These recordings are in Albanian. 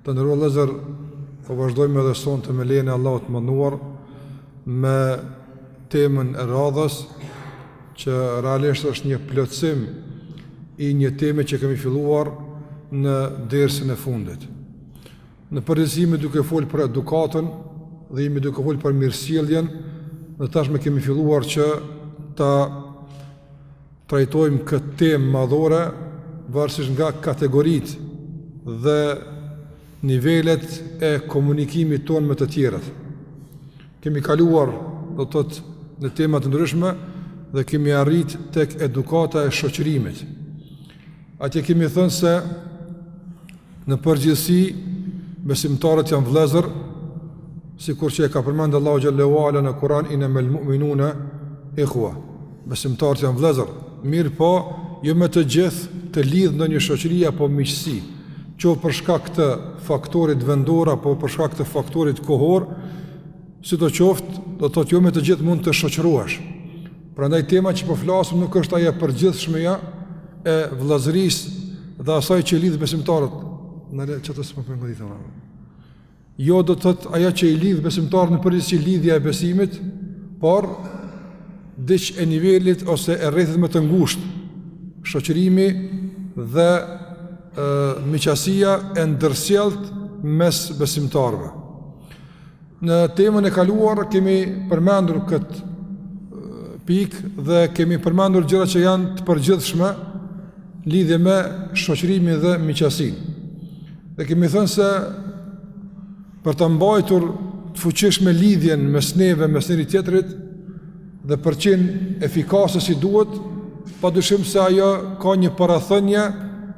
Të nderuar vëllezër, po vazhdojmë edhe sonte me lejen e Allahut të Madhëruar me temën e radhës që realisht është një plotësim i një teme që kemi filluar në dersin e fundit. Në përgjithësi jemi duke fol për edukatën dhe jemi duke fol për mirësjelljen, dhe tashmë kemi filluar që ta trajtojmë këtë temë madhore varësisht nga kategoritë dhe nivelet e komunikimit tonë me të tjerët. Kemi kaluar, do të thotë, në tema të ndryshme dhe kemi arrit tek edukata e shoqërimit. Atje kemi thënë se Në përgjithësi, besimtarët janë vëllezër, sikur që e ka përmend Allahu xhele ue ala në Kuran, innemel mu'minune ihua. Besimtarët janë vëllezër, mirëpo, jo me të gjithë të lidh ndonjë shoqëri apo miqësi, qoftë për shkak të faktorit vendor apo për shkak të faktorit kohor, sido qoftë, do të thotë jo me të gjithë mund të shoqërohesh. Prandaj tema që po flasim nuk është ajo e përgjithshmeja e vëllazërisë dhe asaj që i lidh besimtarët. Në le çfarë të smë po ngritë ona. Jo do të thotë ajo që i lidh besimtarët në përgjithësi lidhja e besimit, por diç e nivelit ose e rrethit më të ngushtë shoqërimi dhe miqësia e ndërsjelltë mes besimtarëve. Në temën e kaluar kemi përmendur këtë pikë dhe kemi përmendur gjëra që janë të përgjithshme lidhje me shoqërimin dhe miqësinë. Dhe kemi thënë se për ta mbajtur të fuqishme lidhjen mes neve mes njëri-tjetrit dhe për të qenë efikase si duhet, pa dyshim se ajo ka një parathënie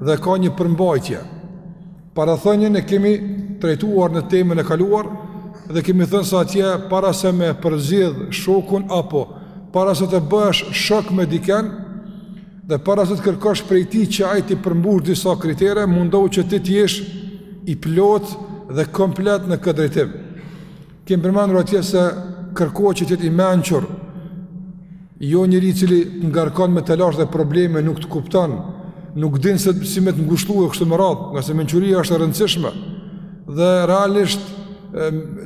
dhe ka një përmbajtje. Parathënien e kemi trajtuar në temën e kaluar dhe kemi thënë se atje para se me përzgjedh shokun apo para se të bëhesh shok me dikënd dhe para se të kërkosh prej tij që ai t'i përmbush disa kritere, mundohu që ti të jesh i plotë dhe komplet në këtë drejtim. Kemi përmendur atje se kërkohet që të jetë i mençur, jo njeri i cili të ngarkon me telashe dhe probleme nuk të kupton, nuk din se si me të ngushllu e kështu me radhë, ngase mençuria është e rëndësishme, dhe realisht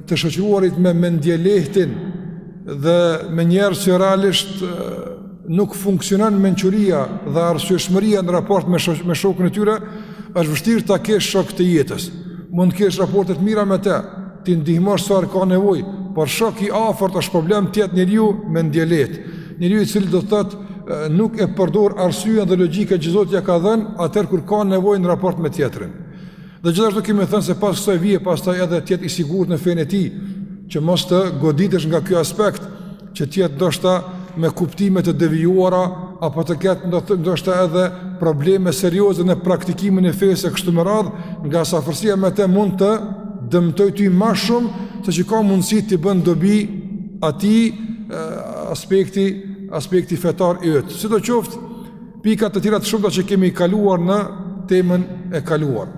të shoqëruarit me mendjelehtin dhe me njerëz që realisht nuk funksionon mençuria dhe arsyeshmëria në raport me shok, me shokun e tyre, është vështirë ta kesh shok të jetës. Mund të kesh raporte të mira me të, t'i ndihmosh sa ka nevojë, por shok i afërt është problem të jetë njeriu mendjelehtë. Njeriu i cili do të thotë nuk e përdor arsyen dhe logjikën që Zoti ia ka dhënë atëherë kur ka nevojë në raport me tjetrin. Dhe gjithashtu kemi thënë se pas kësaj vije pastaj edhe të jetë i sigurt në fenë e tij, që mos të goditësh nga ky aspekt, që të jetë ndoshta me kuptime të devijuara apo të ketë ndoshta edhe probleme serioze në praktikimin e fesë kështu me radh, ngase afërsia me të mund të dëmtoj ty ma shumë seç ka mundësi t'i bën dobi atij aspekti aspekti fetar i yt. Sidoqoftë, Pika të tjera të shumta që kemi kaluar në temën e kaluar.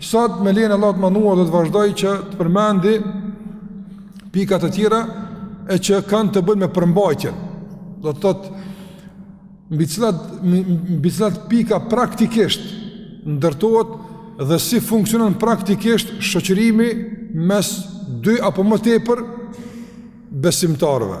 Sot me lejen e Allahut të Madhëruar do të vazhdoj që të përmendi pika të tjera e që kanë të bëjnë me përmbajtjen. Do të thotë mbi cilat pika praktikisht ndërtohet dhe si funksionon praktikisht shoqërimi mes dy apo më tepër besimtarëve.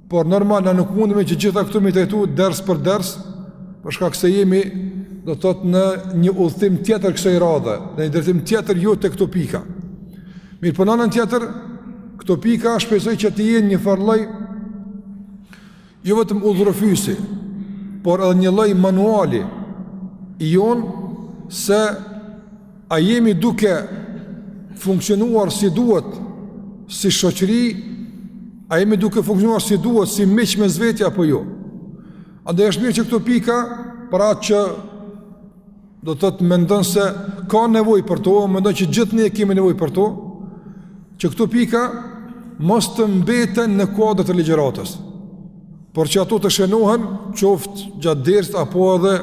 Por normal na nuk mundemi që gjitha këtu mi trajtu ders për ders, për shkak se jemi do të thotë në një udhëtim tjetër kësaj radhe, në një drejtim tjetër jo tek këto pika. Mirëpo n'anën tjetër, këto pika shpresoj që të jenë një farë lloj jo vetëm udhërrëfyesi, por edhe një lloj manuali i jonë se A jemi duke funksionuar si duhet si shoqëri? A jemi duke funksionuar si duhet si miq mes veti apo jo? Edhe është mirë që këto pika për atë që do të thotë mendon se ka nevojë për to, mendon që gjithë ne kemi nevojë për to, Që këto pika mos të mbeten në kuadër të ligjëratës, por që ato të shënohen qoftë gjatë dersit apo edhe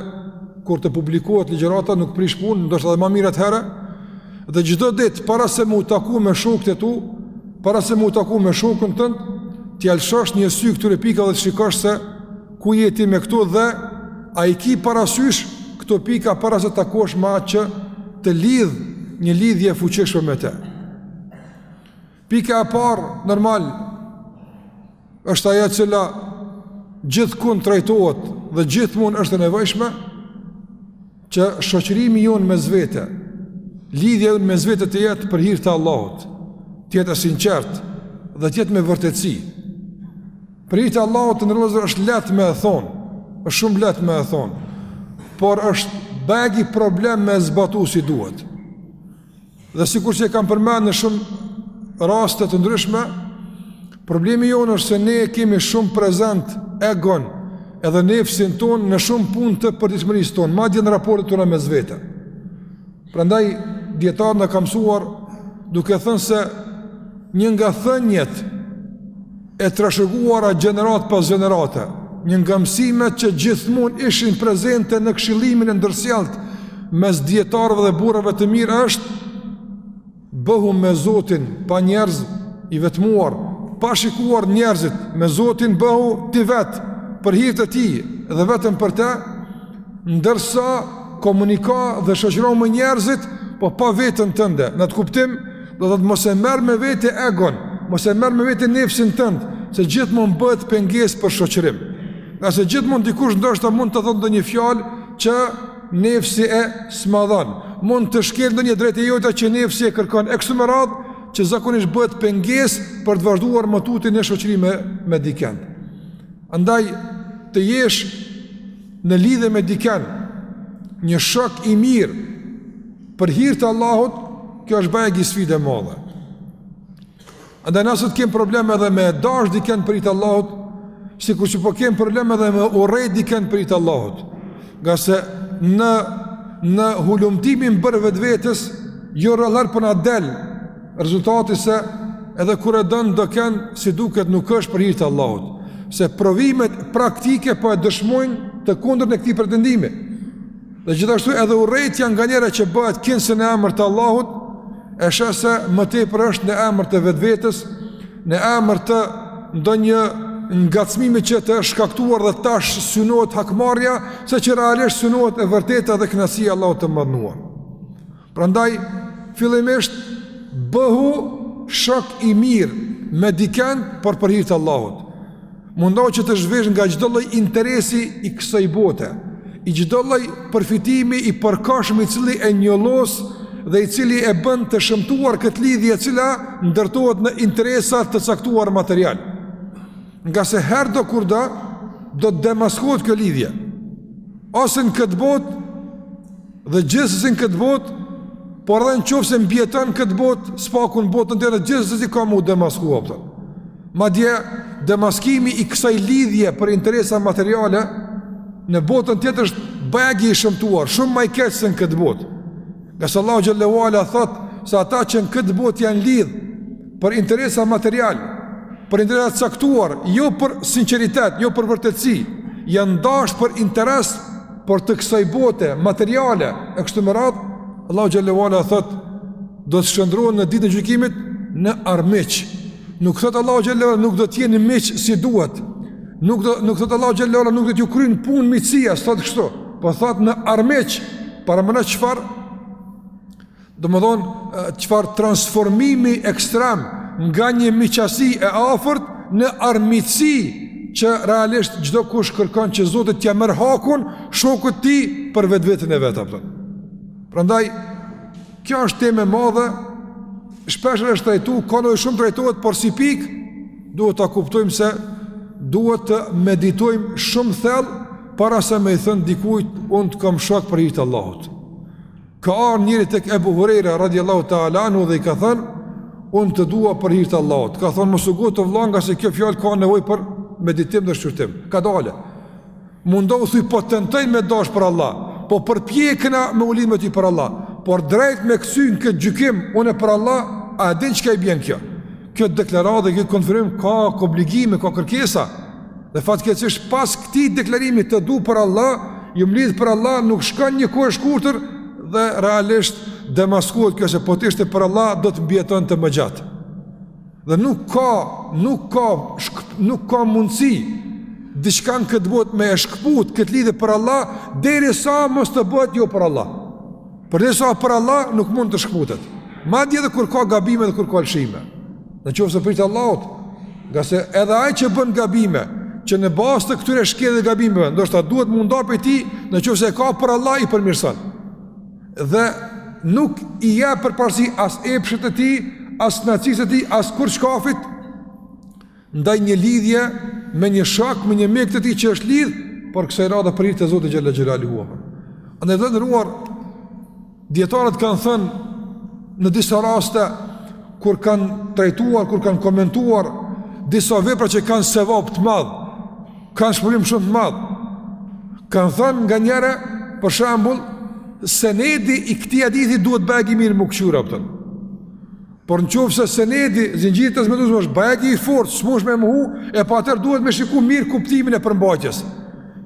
kur të publikohet ligjërata nuk prish punë, ndoshta edhe ma mirë atëherë, dhe çdo ditë para se mu taku me shokët e tu, para se mu taku me shokun tënd, t'ia lëshosh një sy këtyre pika dhe të shikosh se Ku je ti me këto dhe a i ki parasysh këto pika para se takohesh me atë që të lidh një lidhje e fuqishme me të. Pika e parë normal është ajo e cila gjithkund trajtohet dhe gjithmonë është e nevojshme që shoqërimi jonë mes vete, lidhja jonë mes vete të jetë për hir të Allahut, të jetë e sinqertë dhe të jetë me vërtetësi. Për hir të Allahut të nderuar është lehtë me e thonë, është shumë lehtë me e thonë, por është begi problem me zbatu si duhet. Dhe sikur që e kam përmend në shumë raste të ndryshme, problemi jonë është se ne e kemi shumë prezent egon edhe nefsin tonë në shumë punë të përditshmërisë tonë, madje në raportet tona mes vete. Prandaj dijetarët na kanë mësuar duke thënë se një nga thëniet e trashëguara gjeneratë pas gjenerate, një nga mësimet që gjithmonë ishin prezente në këshillimin e ndërsjelltë mes dijetarëve dhe burrave të mirë është Bëhu me Zotin pa njerëz i vetmuar, pa shikuar njerëzit, me Zotin bëhu ti vet, për hir të tij dhe vetëm për të, ndërsa komuniko dhe shoqërohu me njerëzit, po pa veten tënde. Në atë kuptim, do të thotë mos e merr me vete egon, mos e merr me vete nefsin tënd, se gjithmonë bëhet pengesë për shoqërim. Se gjithmonë dikush ndoshta mund të thotë ndonjë fjalë që nefsi e zmadhon, mund të shkelë ndonjë drejtë e jotja që nefsi e kërkon, e kështu me radhë që zakonisht bëhet pengesë për të vazhduar më tutje në shoqëri me, me diken. Andaj, të jesh në lidhje me diken, një shok i mirë, për hir të Allahut, kjo është bajagi sfidë e madhe. Andaj na sot kem problem edhe me dashtë dikën për hir të Allahut, sikur që po kem problem edhe me urrejt dikën për hir të Allahut. Ngase në në hulumtimin për vetveten jo rrallë po na del rezultati se edhe kur e don dikën si duket nuk është për hir të Allahut. Se provimet praktike po e dëshmojnë të kundërtën e këtij pretendimi. Dhe gjithashtu edhe urrejtja nganjëherë që bëhet kinse në emër të Allahut, e sheh se më tepër është në emër të vetvetes, në emër të ndonjë ngacmimi që të është shkaktuar dhe tash synohet hakmarrja, se që realisht synohet e vërteta dhe kënaqësia e Allahut të madhëruar. Prandaj, fillimisht, bëhu shok i mirë me diken por për hir të Allahut. Mundohu që të zhvishesh nga çdo lloj interesi i kësaj bote, i çdo lloj përfitimi i përkohshëm i cili e njollos dhe i cili e bën të shëmtuar këtë lidhje e cila ndërtohet në interesa të caktuar material. Ngase herëdokurdo, do të demaskohet kjo lidhje. Ose në këtë botë, dhe gjithsesi në këtë botë, por edhe në qoftë se mbijeton në këtë botë, së paku në botën tjetër gjithsesi ka me u demasku. Madje demaskimi i kësaj lidhje për interesa materiale në botën tjetër është bajagi i shëmtuar, shumë ma i keq se në këtë botë. Ngase Allahu xhel-le ue ala thotë se ata që në këtë botë janë lidh për interesa materiale, për interesa të caktuar, jo për sinqeritet, jo për vërtetësi, janë dashtë për interes por të kësaj bote materiale e kështu me radhë, Allahu xhel-le ue ala thotë do të shëndrohen në ditën e gjykimit në armiq. Nuk thotë Allahu xhelle ala, nuk do të jenë miq si duhet. Nuk, do, nuk thotë Allahu xhelle ala, nuk do t'ju kryen punë miqësia, s'thotë kështu. Po thotë në armiq, paramendo çfarë, domethonë, çfarë transformimi ekstrem nga një miqësi e afërt në armiqësi që realisht çdokush kërkon që Zoti t'ia merr hakun shokut tij për vetveten e vet. Prandaj, Kjo është temë e madhe, shpeshherë është trajtuar, ka nevojë shumë trajtohet, por si pikë duhet ta kuptojmë se duhet të meditojmë shumë thellë para se me i thënë dikujt unë të kam shok për hir të Allahut. Ka ardhur njëri tek Ebu Hurejra radhiyallahu ta'ala anhu dhe i ka thënë unë të dua për hir të Allahut. Ka thënë mos u ngut vëlla ngase kjo fjalë ka nevojë për meditim dhe shqyrtim. Kadale. Mundohu thuj po tentoj me dash për Allah, po përpjekna me u lidh me ty për Allah, por drejt me kësy në këtë gjykim, unë për Allah, a e din çka i bjen kjo? Kjo deklaratë dhe kjo konfirmim ka obligime, ka kërkesa, dhe fatkeqësisht pas këtij deklarimi të du për Allah, jam lidh për Allah, nuk shkon një kohë e shkurtër dhe realisht demaskohet kjo se po të ishte për Allah do të mbijetonte më gjatë. Dhe nuk ka, nuk ka, shkëp, nuk ka mundësi diçka në këtë botë me e shkëput këtë lidhje për Allah, derisa mos të bëhet jo për Allah. Përderisa për Allah nuk mund të shkëputet. Madje edhe kur ka gabime dhe kur ka lëshime. Në qoftë se për hir të Allahut, ngase edhe ai që bën gabime, që në bazë të këtyre shkeljeve e gabimeve, ndoshta duhet me u nda prej tij, në qoftë se e ka për Allah i përmirëson. Dhe nuk i jap përparësi as epshit të tij, as nefsit të tij, as kurrçkafit ndaj një lidhje me një shok, me një mik të tij që është lidh, por kësaj radhe për hir të Zotit xhelle xhelaluhu apo. Andaj vëlla i nderuar, dijetarët kanë thënë në disa raste kur kanë trajtuar, kur kanë komentuar disa vepra që kanë sevap të madh, Kanë shpërblim shumë të madh. Kanë thënë nga njëra për shembull senedi i këtij hadithi duhet bajagi mirë m'u këqyr apo. Por në qoftë se senedi zinxhiri transmetues është bajagi i fortë, s'munesh me mohu, e po atëherë duhet me shiku mirë kuptimin e përmbajtjes.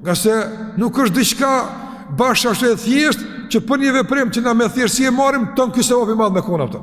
Ngase nuk është diçka bash ashtu e thjeshtë që për një veprim që na me thjeshtësi e marrim, tanë ky sevap i madh me kona apo.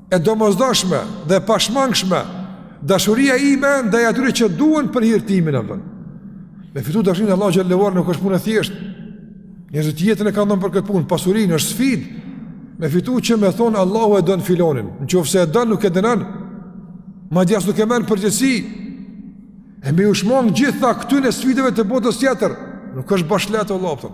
E domosdoshme dhe e pashmangshme dashuria ime ndaj atyre që duhen për hir timin apo. Me fitu dashurin e Allahut xhelle ala nuk është punë e thjeshtë. Njerëzit jetën e kanë dhënë për këtë punë, pasurinë është sfidë. Me fitu që me thonë Allahu e don filonin. Në qoftë se e don nuk e dënon. Madje as nuk e merr në përgjegjësi. E me iu shmang gjitha këtyre sfidave të botës tjetër. Nuk është bash lehtë Allahu.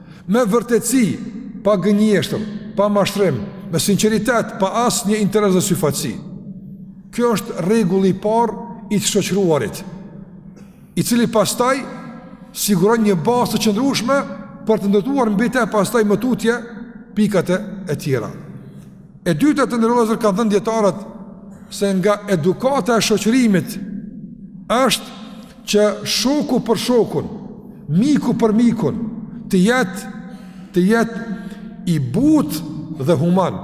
Me vërtetësi, pa gënjeshtër, pa mashtrim, me sinqeritet, pa asnjë interes dhe dyfytyrësi. Kjo është rregulli i parë i të shoqruarit, i cili pastaj siguron një bazë të qëndrueshme për të ndërtuar mbi te pastaj më tutje pikat e tjera. E dyta të nderuar vëllezër kanë thënë dijetarët se nga edukata e shoqërimit është që shoku për shokun, miku për mikun, të jetë të jetë i butë dhe human.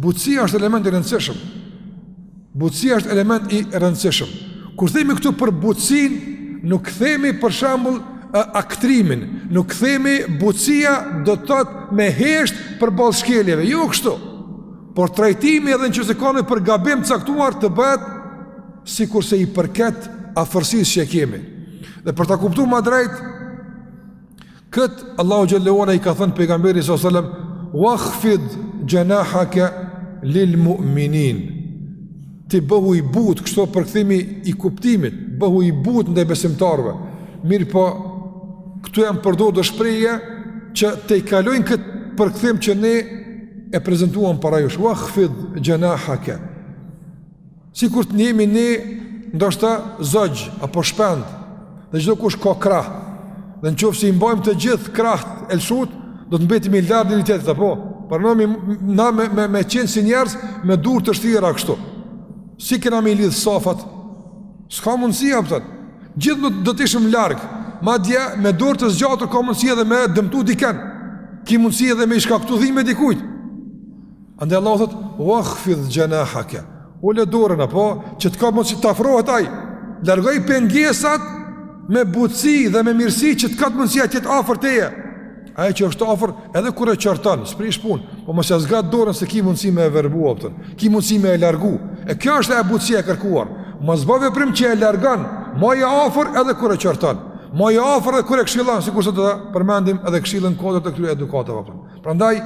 Butësia është element i rëndësishëm. Butësia është element i rëndësishëm. Kur themi këtu për butësinë, nuk themi për shembull aktrimin, nuk themi butësia do të thotë me hesht përballë shkeljeve, jo kështu. Por trajtimi edhe në qoftë se kemi për gabim të caktuar të bëhet sikurse i përket afërsisë që kemi. Dhe për ta kuptuar ma drejt këtë, Allahu xhallahu ala i ka thënë pejgamberit sallallahu alajhi wasallam, "Wakhfid janahaka lil mu'minin." Ti bëhu i butë, kështu përkthimi i kuptimit, bëhu i butë ndaj besimtarëve. Mirëpo, këtu janë përdorur shprehje që tejkalojnë këtë përkthim që ne e prezentuam para jush. Wakhfid janahaka Sikur të jemi ne, ndoshta zogj, apo shpendë, dhe çdokush ka krahë, dhe në qoftë se i mbajmë të gjithë krahët e lëshut, do të mbetemi larg njëri-tjetrit, apo? Për në mi, na me, me, me qenë si njerëz, me duar të shtrira kështu. Si kena me i lidhë safat? S'ka mundësi, apo. Gjithë do, do të ishim larg. Madje, me duar të zgjatur, ka mundësi edhe me dëmtu dikënd. Ki mundësi edhe me i shkaktu dhimbje dikujt. Andaj Allahu thotë: "Wakhfid janahaka." Ule dorën apo që të ketë mundësi të afrohet ai. Largoji pengesat me butësi dhe me mirësi që të ketë mundësi ai të jetë afër teje. Ai që është afër, edhe kur e qorton, s'prish punë, po mos ia zgjat dorën se ki mundësi me e verbu atë. Ki mundësi me e largu. E kjo është butësia e kërkuar. Mos bëj veprim që e largon, mbaje afër edhe kur e qorton. Mbaje afër edhe kur e këshillon, sikurse do ta përmendim edhe këshillën në kuadër të këtyre edukatave. Prandaj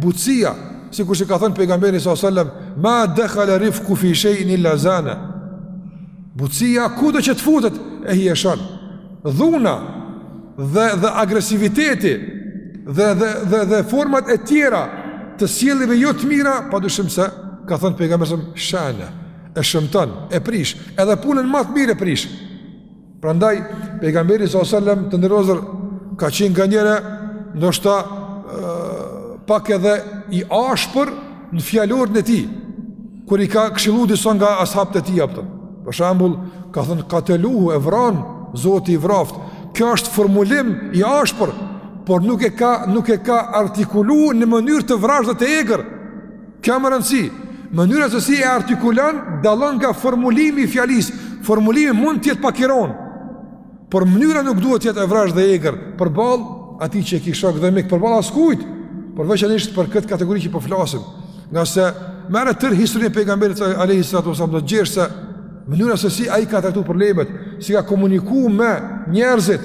butësia, sikurse ka thënë pejgamberi sallallahu alajhi wasallam, ma dakhala rifqu fi shay'in illa zana. Butësia kudo që të futet e hijeshon. Dhuna dhe dhe agresiviteti dhe dhe dhe dhe format e tjera të sjelljeve jo të mira, pa dyshim se ka thënë pejgamberi sallallahu alajhi wasallam, shana e shëmton, e prish, edhe punën ma të mirë e prish. Prandaj pejgamberi sallallahu alajhi wasallam të nderuar ka qenë nganjëherë ndoshta pak edhe i ashpër në fjalorin e tij kur i ka këshilluar disa nga ashabët e tij apo. Për shembull, ka thënë kateluhu e vran, Zoti i vraftë. Kjo është formulim i ashpër, por nuk e ka nuk e ka artikuluar në mënyrë të vrazhdë dhe të egër. Ka rëndësi, mënyra se si e artikulon dallon nga formulimi i fjalisë. Formulimi mund të jetë pak i rëndë, por mënyra nuk duhet të jetë e vrazhdë dhe e egër përballë atij që e ke shok dhe mik përballë askujt, por veçanërisht për këtë kategori që po flasim. Ngase me marrë tërë historinë e pejgamberit alejhis salatu wasallam do të gjesh se mënyra se si ai i ka trajtuar problemet, si ka komunikuar me njerëzit,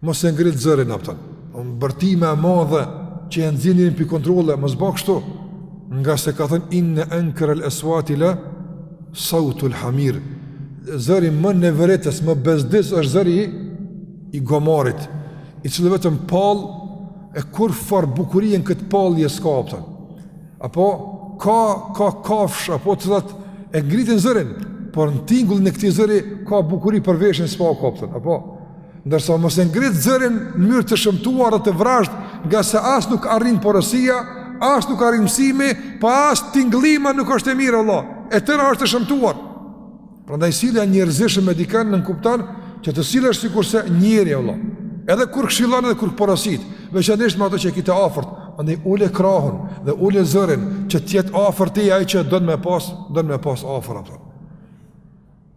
Mos e ngrit zërin a kupton. Në bërtimë të madhe që e nxjerrin pi kontrollit, mos bëj kështu. Ngase ka thënë inna ankara al-aswati la sautu al-hamir. Zëri më neveritës, më bezdis është zëri i gomarit, i cili vetëm pëllet, kurrfarë bukurie në këtë pallje s'ka a kupton. Apo ka ka kafshë apo të cilat e ngritin zërin, por në tingullin e këtij zëri ka bukuri për veshin a po kupton. Apo Ndërsa mos e ngrit zërin në mënyrë të shëmtuar dhe të vrazhdë, ngase as nuk arrin porosia, as nuk arrin mësimi, po as tingëllima nuk është e mirë vëlla. E tëra është e shëmtuar. Prandaj sjellja e njerëzishme me dikën nënkupton që të sillesh sikurse njeri vëlla. Edhe kur këshillon edhe kur porosit, veçanërisht me ato që i ke të afërt, prandaj ule krahun dhe ule zërin që të jetë afër teje ai që don me pas, don me pas afër apo.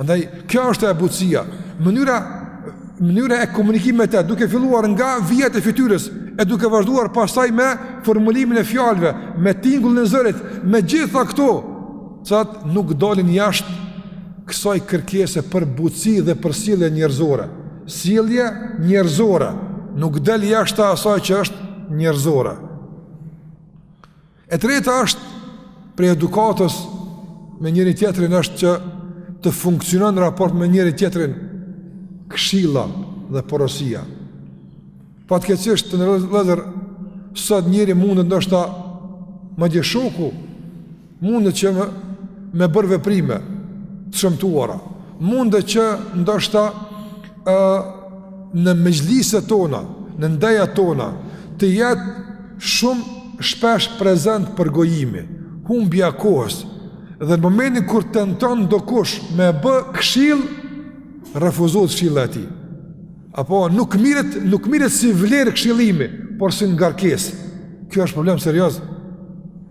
Andaj, kjo është butësia, mënyra, mënyra e komunikimit me të, duke filluar nga vijat e fytyrës, e duke vazhduar pastaj me formulimin e fjalëve, me tingullin e zërit, me gjitha këto, të cilat nuk dalin jashtë kësaj kërkese për butësi dhe për sjellje njerëzore. Sjellje njerëzore, nuk del jashtë asaj që është njerëzore. E treta është prej edukatës me njëri-tjetrin është që të funksionon në raport me njëri-tjetrin këshilla dhe porosia. Fatkeqësisht të nderuar vëllezër sot njeri mundet ndoshta madje shoku mundet që me, me bërë veprime të shëmtuara. Mundet që ndoshta ë në mexhliset tona, në ndejat tona, të jetë shumë shpesh prezent përgojimi, humbja e kohës, dhe në momentin kur tenton dokush me bë këshillë, refuzohet këshila e tij. Apo nuk miret, nuk miret si vlerë këshillimi, por si ngarkesë. Kjo është problem serioz.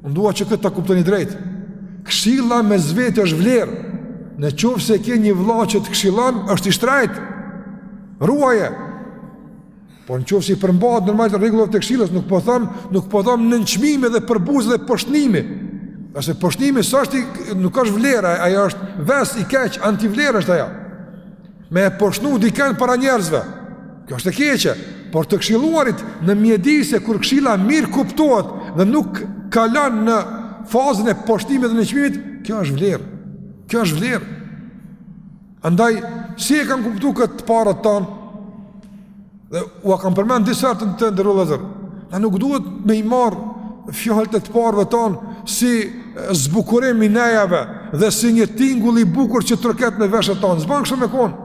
Unë dua që këtë ta kuptoni drejt. Këshilla mes veti është vlerë. Në qoftë se ke një vëlla që të këshillon, është i shtrajt. Ruaje. Po në qoftë se i përmbahet normal rregullave të këshillës, nuk po them, nuk po them nënçmimi dhe përbuzje dhe poshtnimi. Ngase poshtnimi s'është nuk është vlera, ajo është ves i keq, antivlerë është ajo. Me e poshnu diken para njerëzve, kjo është e keqe, por të kshilluarit në mjedise kur kshilla mirë kuptohet dhe nuk kalon në fazën e poshtimit dhe nënçmimit, kjo është vlerë, kjo është vlerë. Andaj, si e kanë kuptu këtë parët tanë? Dhe ua kam përmend disa herë të nderu vëllazër. Na nuk duhet me i marr fjalët e të parëve ton si zbukurim i nejave dhe si një tingull i bukur që troket në veshët ton. S'bën kështu me kon.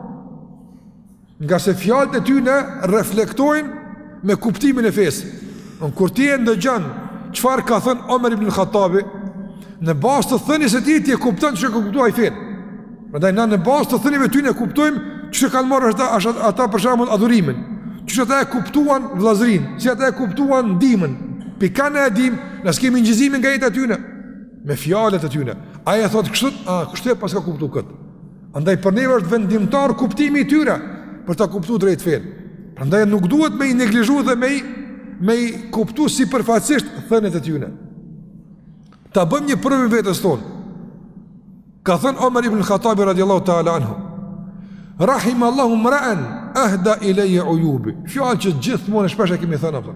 Ngase fjalët e tyne reflektojnë me kuptimin e fesë. Në kur ti e ndëgjon çfarë ka thënë Omer ibn Khattabi, në bazë të thënies së tij ti e kupton qysh e ka kuptu ai fen. Prandaj na në bazë të thënieve tyne kuptojmë qysh e kanë marrë ata ata, ata për shembull adhurimin. Qysh ata e kuptuan vëllazërin, qysh ata e kuptuan ndihmën. Pi ka na e dim, na s'kemi inçizime nga jeta e tyne me fjalët e tyne. Ai e thot kështu, a kështu e paska kuptu kët. Andaj për neve është vendimtar kuptimi i tyre për ta kuptu drejt fen. Prandaj nuk duhet me i neglizhu dhe me i me i kuptu sipërfaqsisht thëniet e tyne. Ta bëjmë një provim vetes tonë. Ka thënë Omer ibn Khattab radiallahu ta'ala anhu, Rahim Allahu mra'an ahda ilayya uyubi. Fjalë që gjithmonë shpesh e kemi thënë apo.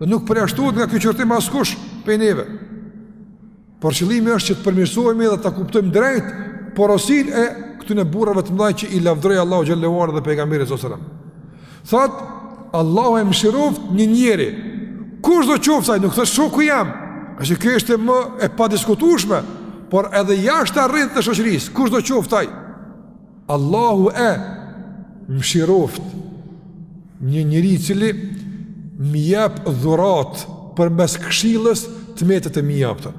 Dhe nuk përjashtohet nga kjo qortim askush pej neve. Por qëllimi është që të përmirësohemi dhe ta kuptojmë drejt porosinë e këtyne burrave të mdhaj që i lavdroi Allahu xhelle ve ala dhe pejgamberi sallallahu alajhi wasallam. Thot, Allahu e mëshiroft një njeri, kush do qoftë ai, nuk thot shoku jem. Ngase kjo është më e padiskutueshme, por edhe jashtë arrit të shoqërisë, kush do qoftë ai. Allahu e mëshiroft një njeri i cili m'i jep dhurat përmes këshillës të metat e mia apo.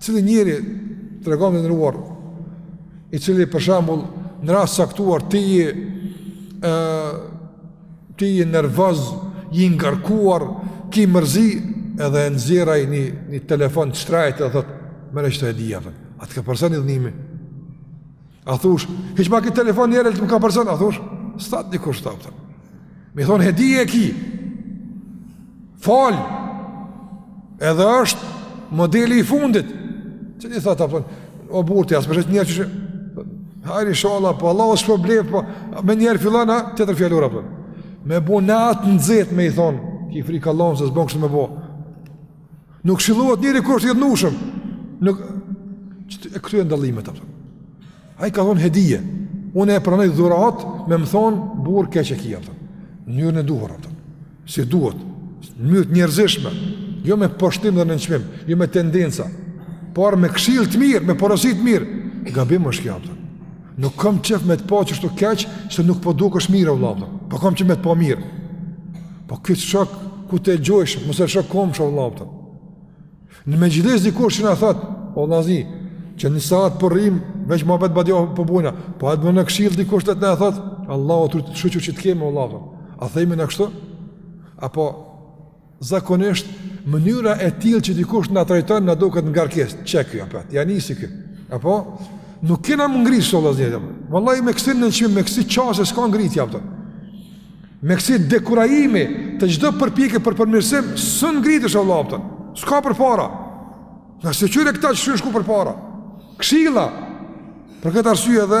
Cili njeri tregon të nderuar i cili për shembull në rast caktuar ti je ë ti je nervoz, je ngarkuar, ki mërzi edhe e nxjerr ai një një telefon të shtrajtë dhe thot merre qet hedije. A të kapërcen idhnimi. A thush, hiqma këtë telefon njerë të më kapërcen, a thush, stat një kush tapta. Me i thonë, hedije e ki, falë, edhe është modeli i fundit, që një thot, apëton, o burti, asë përshet njerë që që, hajr inshallah, po Allah është problem, po, me njerë filan, a, të tërë fjallur, apëton, me bo në atë në zetë, me i thonë, ki frikë Allahun, se s'bon kështu me bo, Nuk këshillohet njeri kur është i idhnushëm. Nuk e këtu janë dallimet, a kupton. Ai ka thonë hedije. Unë e pranoj dhuratë me më thonë burrë keq e ki, a kupton. Në mënyrën e duhur, a kupton. Si duhet. Në mënyrë të njerëzishme, jo me poshtrim dhe nënçmim, jo me tendenca, por me këshillë të mirë, me porosi të mirë. Gabim është kjo, a kupton. Nuk kam qef me të pa qeshtu keq, se nuk po dukesh mirë, vlla, kupton. Po kam qef me të pa mirë. Po këtë shok, ku ta gjojsh, mos e shok komshi, vlla, kupton. Në mexhlis dikush që na thotë, o vllazni, qe një saat po rrim, veç muhabet badiava po bojna, po atë më një këshillë dikush të na thotë, Allahut shyqyr që të kemi, vlla, kupton. A themi na kështu? Apo, Zakonisht, mënyra e tillë që dikush na trajton na duket ngarkesë. Qe ky apo? Ja nisi ky. Apo nuk kena me u ngritë sot asnjë gjë. Vallai me kësi nënçmimi, me kësi qasje s'ka ngritje, a kupton. Me kësi dekurajimi të çdo përpjekje për përmirësim, s'u ngritesh vlla, a kupton. S'ka përpara. Nga se qyre këta që shumë shku përpara. Kshilla. Për këtë arsye edhe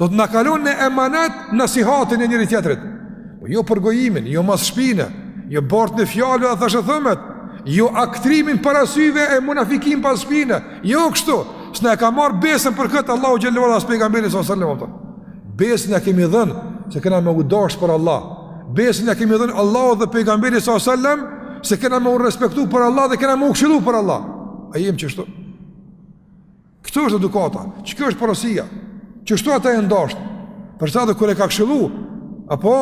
Do të na ka lon në emanet nasihatin e njëri tjetrit. Po jo përgojimin, jo mas shpine, jo bartjen e fjalëve e thashethemet, jo aktrimin para syve e munafikim pas shpine, jo kështu, s'na e ka marrë besën për këtë Allahu xhelle ve ala as pejgamberi s.a.s. Besën e kemi dhënë, se kena me u dashtë për Allah, besën e kemi dhënë Allahu dhe pejgamberi s.a.s. se kena me u respektu për Allah dhe kena me u këshillu për Allah. A jem qështu? Këtu është edukata, qekjo është porosia, qeshtu ata jon dashtë, për ata dhe kur e ka këshillu, apo,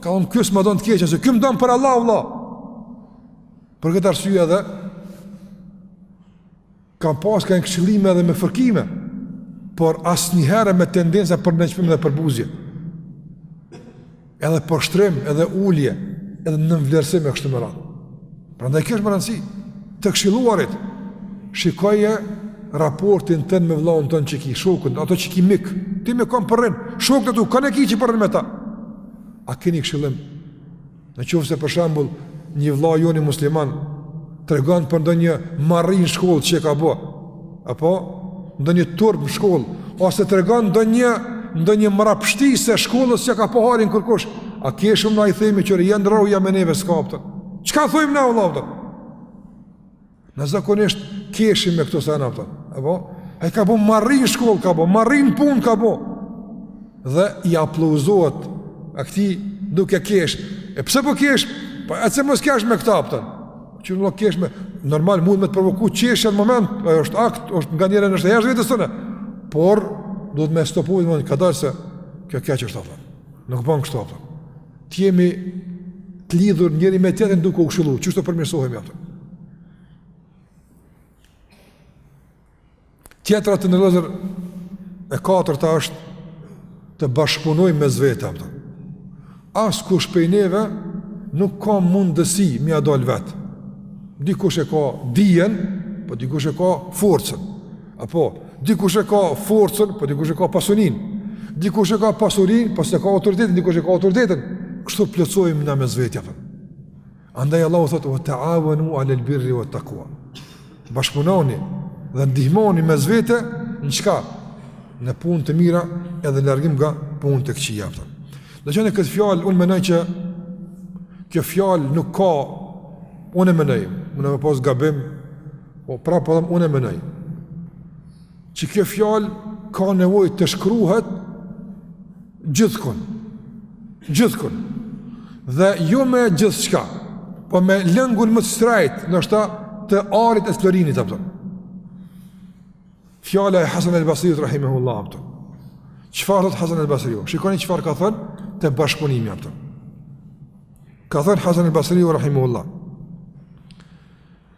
ka thon ky s'ma don të keqen, se ky më don për Allah, vlla. Për këtë arsye edhe, kanë pas ka një këshillime edhe me fërkime, por asnjëherë me tendenca për nënçmim dhe përbuzje. Edhe poshtrim, edhe ulje, edhe nënvlerësim e kështu me radhë. Prandaj kjo është me rëndësi. Të këshilluarit, shikoje raportin tënd me vëllaun tënd që ki shokun, ato që ki mik, ti me kan po rrin, shokët tu, kan e ki që po rrin me ta. A keni këshillim? Në qoftë se për shembull, një vëlla joni musliman, tregon për ndonjë marri n'shkollë që e ka bo, apo ndonjë turp në shkollë, ose tregon ndonjë, ndonjë mrapshti të shkollës që ka bo, a rrin kurkush, a keshim na, a i themi që rëjën në rau jam e neve s'ka, kupton. Çka thojmë na vlla, kupton? Na zakonisht keshim me këto sene, a kupton, apo? Ai ka bo marri n'shkollë, ka bo marri n'punë, ka bo. Dhe i aplauzohet aktit duke kesh. E pse po kesh? Po atë mos kesh me këto, a kupton. Po që nuk kesh me, normal mund me të provoku qeshja në moment, ajo është akt, është nganjëherë është jashtë vetes tënde. Por, duhet me stopu një moment, kadalë se kjo keq është, a kupton. Nuk bën kështu, a kupton. Të jemi të lidhur njëri me tjetrin duke u këshillu, qysh të përmirësohemi, a kupton. Tjetra, të nderuar vëllezër, e katërta është të bashkëpunojmë mes vete. Askush prej neve nuk ka mundësi me ia dal vetë. Dikush e ka dijen, po dikush e ka forcën. Apo, dikush e ka forcën, po dikush e ka pasurinë. Dikush e ka pasurinë, po s'e ka autoritetin, dikush e ka autoritetin. Kështu plotësojmë na mes vete, a kupton. Andaj Allahu thotë wa ta'awanu 'alal birri wat taqwa. Bashkëpunoni dhe ndihmoni mes vete në çka? Në punë të mira edhe në largim nga punë të këqija. Dëgjoni këtë fjalë unë mendoj që kjo fjalë nuk ka, unë e mendoj, mun me pas gabim, po prapë po them unë e mendoj. Që kjo fjalë ka nevojë të shkruhet Gjithkund. Gjithkund. Dhe jo me gjithçka, po me lëngun më të shtrenjtë, ndoshta të arit e florinit, a kupton. Fjala e Hasan al-Basriut rahimahullah, a kupton. Çfarë thot Hasan al-Basriu? Shikoni çfarë ka thënë te bashkëpunimi, a kupton. Ka thënë Hasan al-Basriu rahimahullah.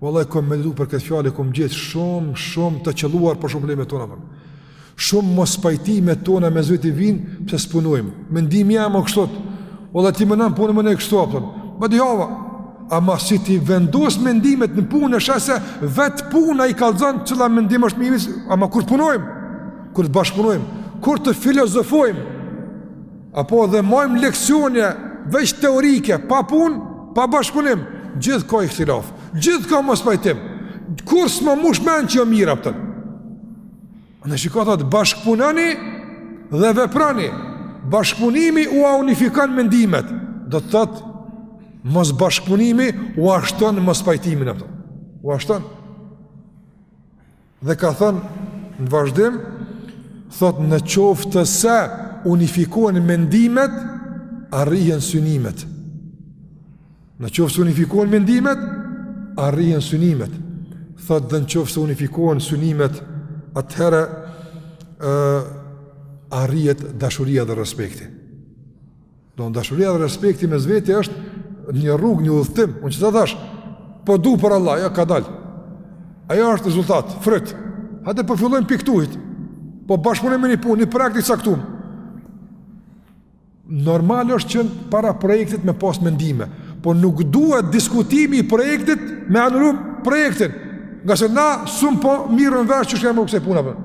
Vallahi kam menduar për këtë fjalë, kam gjet shumë shumë të qëlluar për problemet tona, a kupton. Shumë mospajtime tona mes veti vijn pse s'punojmë. Mendimi jem o kështu. Vallahi ti menon, po unë menoj kështu, a kupton. Badihava. Ama si t'i vendos mendimet në punë e sheh se vet puna i kallzon cili mendim është më i mirë, ama kur punojmë? Kur të bashkëpunojmë? Kur të filozofojmë? Apo dhe majmë leksione veç teorike, pa punë, pa bashkëpunim, gjithë ka ihtilaf, gjithë ka mospajtim, kurrë s'ma mush mendjen që jo mirë, a kupton. Dhe shiko, thotë, bashkëpunoni dhe veproni, bashkëpunimi ua unifikon mendimet, do të thotë, mosbashkëpunimi ua shton mospajtimin, a kupton. Ua shton. Dhe ka thënë në vazhdim, thotë në qoftë se unifikohen mendimet, arrihen synimet. Në qoftë se unifikohen mendimet, arrihen synimet. Thotë dhe në qoftë se unifikohen synimet, atëherë arrihet dashuria dhe respekti. Domethënë dashuria dhe respekti mes veti është një rrugë, një udhëtim, unë që të thashë, po t'du për Allah, ia ka dalë. Ajo është rezultat, fryt. Hajde po fillojmë pikërisht, po bashkëpunojmë një punë, një projekt i caktum. Normal është që para projektit me pas mendime, po nuk duhet diskutimi i projektit me anullu projektin, ngase na s'un po merremi vesh qysh ia bëjmë kësaj pune apo.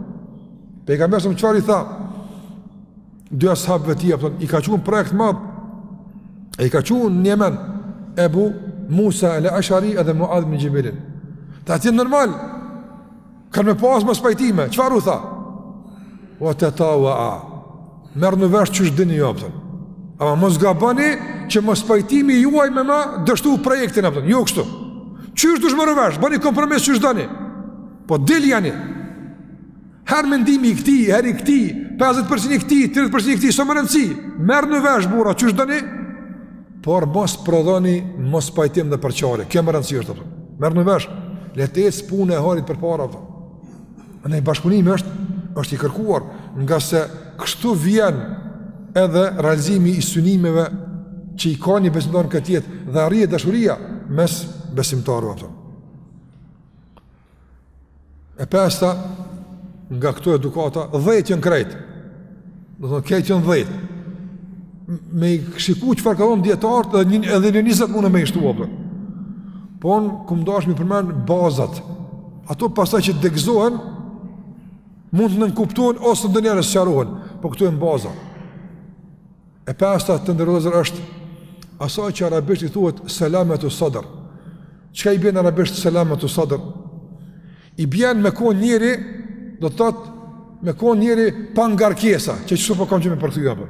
Pejgamberi a.s. çfarë i tha, dy ashabëve të tij, i ka çu n'projekt madh. I ka çu në Jemen Ebu Musa el-Eshari edhe Muadh ibn Xhebelin. Ta thënë normal. Kanë me pas mospajtime. Çfarë u tha? Wa tatawa. Merrnu vesh qysh dini ju apo. Ama mos gaboni që mospajtimi juaj me ma dështu projektin apo. Jo kështu. Qysh dush merru vesh, bëni kompromis qysh doni. Po dilni. Herë mendimi i këtij, herë i këtij, 50% i këtij, 30% i këtij, s'o me rëndësi, merrnu vesh burra, qysh doni, por mos prodhoni mospajtim dhe përçarje, kjo me rëndësi është, merrnu vesh, le të ecë puna e hajrit përpara, andaj bashkëpunimi është, është i kërkuar, ngase kështu vjen edhe realizimi i synimeve që i ka një besimtar në këtë jetë dhe arrihet dashuria mes besimtarëve. E pesta, nga këto edukata, dhjetë janë krejt. Domethënë krejt janë dhjetë. Me shiku çfarë kanë thënë dijetarët edhe një, edhe një njëzet munen me i shtu apo. Po unë kam dashtë me i përmend bazat. Ato pastaj që degëzohen, mund të nënkuptohen ose ndonjëherë sqarohen. Po këto janë bazat. E pesta të nderuar është ajo që arabisht i thuhet selametu sadr. Çka i bjen arabisht selametu sadr? I bjen me konë njeri, do të thotë, me konë njeri pa ngarkesa, qe çështu po kam qejf me përkthy apo.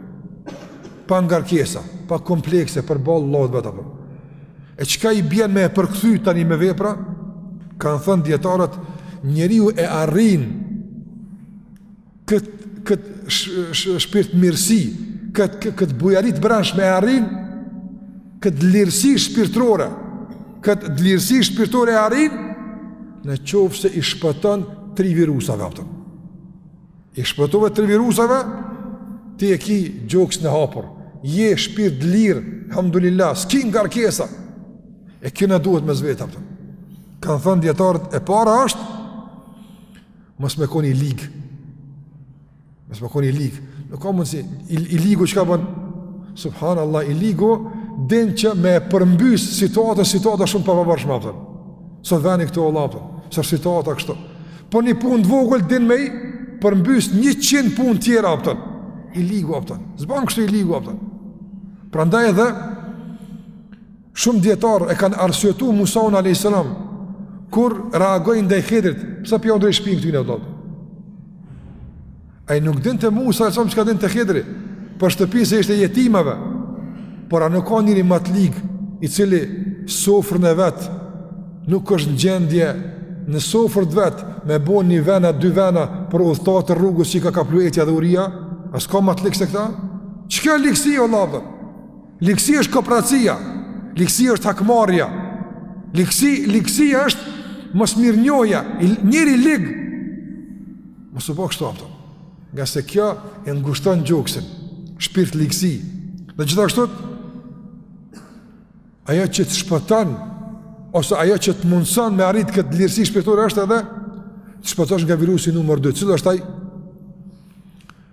Pa ngarkesa, pa komplekse, përballë vllaut vet apo. E çka i bjen me e përkthy tani me vepra? Kanë thënë dijetarët, njeriu e arrin Kët kët shpirtmirësi, kët kët bujari të brendshme e arrin kët dlirësi shpirtërore, kët dlirësi shpirtërore e arrin në qoftë se i shpëton tri virusave ato. I shpëtove tri virusave, ti e ki gjoksin e hapur. Je shpirtdlirë, alhamdulillah, s'ki ngarkesa. E kjo na duhet mes vete ato. Kanë thënë dijetarët e para është Mos me kon i lig. Mos me kon i lig. Nuk ka mundësi. I, i ligu çka bon? Subhanallah, i ligu din që me përmbys situatën, situata shumë të favorshme, a kupton. S'o veni këtu vallah, a kupton. S'o situata kështu. Po një punë të vogël din me i përmbys njëqind punë tjera, a kupton. I ligu, a kupton. S'bon kështu i ligu, a kupton. Prandaj edhe, Shumë dijetarë e kanë arsyetu Musaun alayhis salam kur reagoi ndaj Khidrit, pse po ja ndreq shpinë këtyne, vlla. Ai nuk dinte Musa alayhis salam çka dinte Khidri, për shtëpinë se ishte jetimave. Por a nuk ka njeri ma t'lig i cili sofrën e vet nuk është në gjendje në sofër t'vet me bo një ven a dy vena për udhëtarë të rrugës që i ka kaplu etja dhe uria? A s'ka ma t'lig se këta? Çka ligësi o vlla? Ligësi është kopracia, ligësi është hakmarrja, ligësi, ligësi është mosmirënjohja, njeri i lig, mos u bo kështu, a kupton, ngase kjo e ngushton gjoksin, shpirtligësi, dhe gjithashtu, ajo që të shpëton, ose ajo që të mundëson me arrit këtë dëlirësi shpirtore është edhe, të shpëtosh nga virusi numër 2, cili është ai,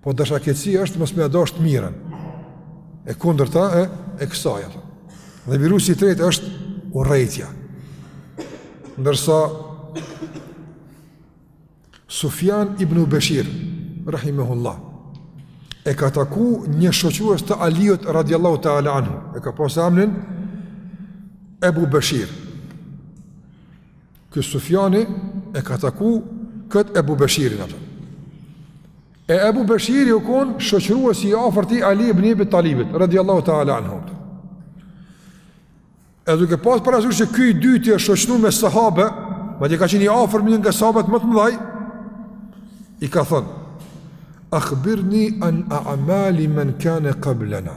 Po dashakeqësia është mos me ia dasht të mirën. E kundërta e e kësaj, a kupton. Dhe virusi i tretë është urrejtja. Ndërsa Sufjan ibn Bashir rahimahullah e ka taku një shoqërues të Aliut radhiyallahu ta'ala anhu. E ka pas emrin Ebu Beshir. Ky Sufjani e ka taku këtë Ebu Beshirin, a kupton. E Ebu Beshiri u kon shoqërues i afërt i Ali ibn Ebi Talibit, radiallahu ta'ala anhu. E duke pas parasysh që ky i dyti u shoqnu me sahabe, madje ka qenë i afërt me një nga sahabët më të mëdhaj, i ka thënë, Akhbirni an a'mali men kane kablena.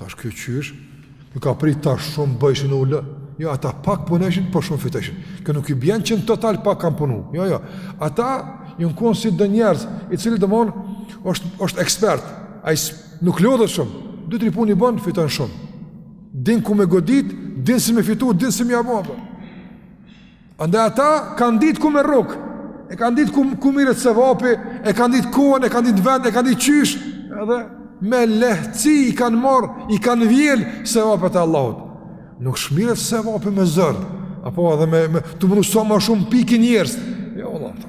Tash kjo qysh, nuk ka prit tash shumë bojshin ulë, jo, ata pak punojshin, po shumë fitojshin. Kjo nuk i bjen që në total pak kanë punu, jo, jo. Ata jon kon si do njerëz, i cili domethon, është, është ekspert, ai nuk lodhet shumë, dy tri punë i bon, fiton shumë. Din ku me godit, din si me fitu, din si me ja bo, për. Andaj ata kanë ditë ku me rrok, e kanë ditë ku, ku mirret sevapi, e kanë ditë kohën, e kanë ditë vend, e kanë ditë qysh, edhe me lehtësi i kanë marrë, i kanë vjelë sevapet e Allahut. Nuk s'mirret sevapi me zor, apo edhe me, me të mundu sa ma shumë piki njerëz. Jo, vallah,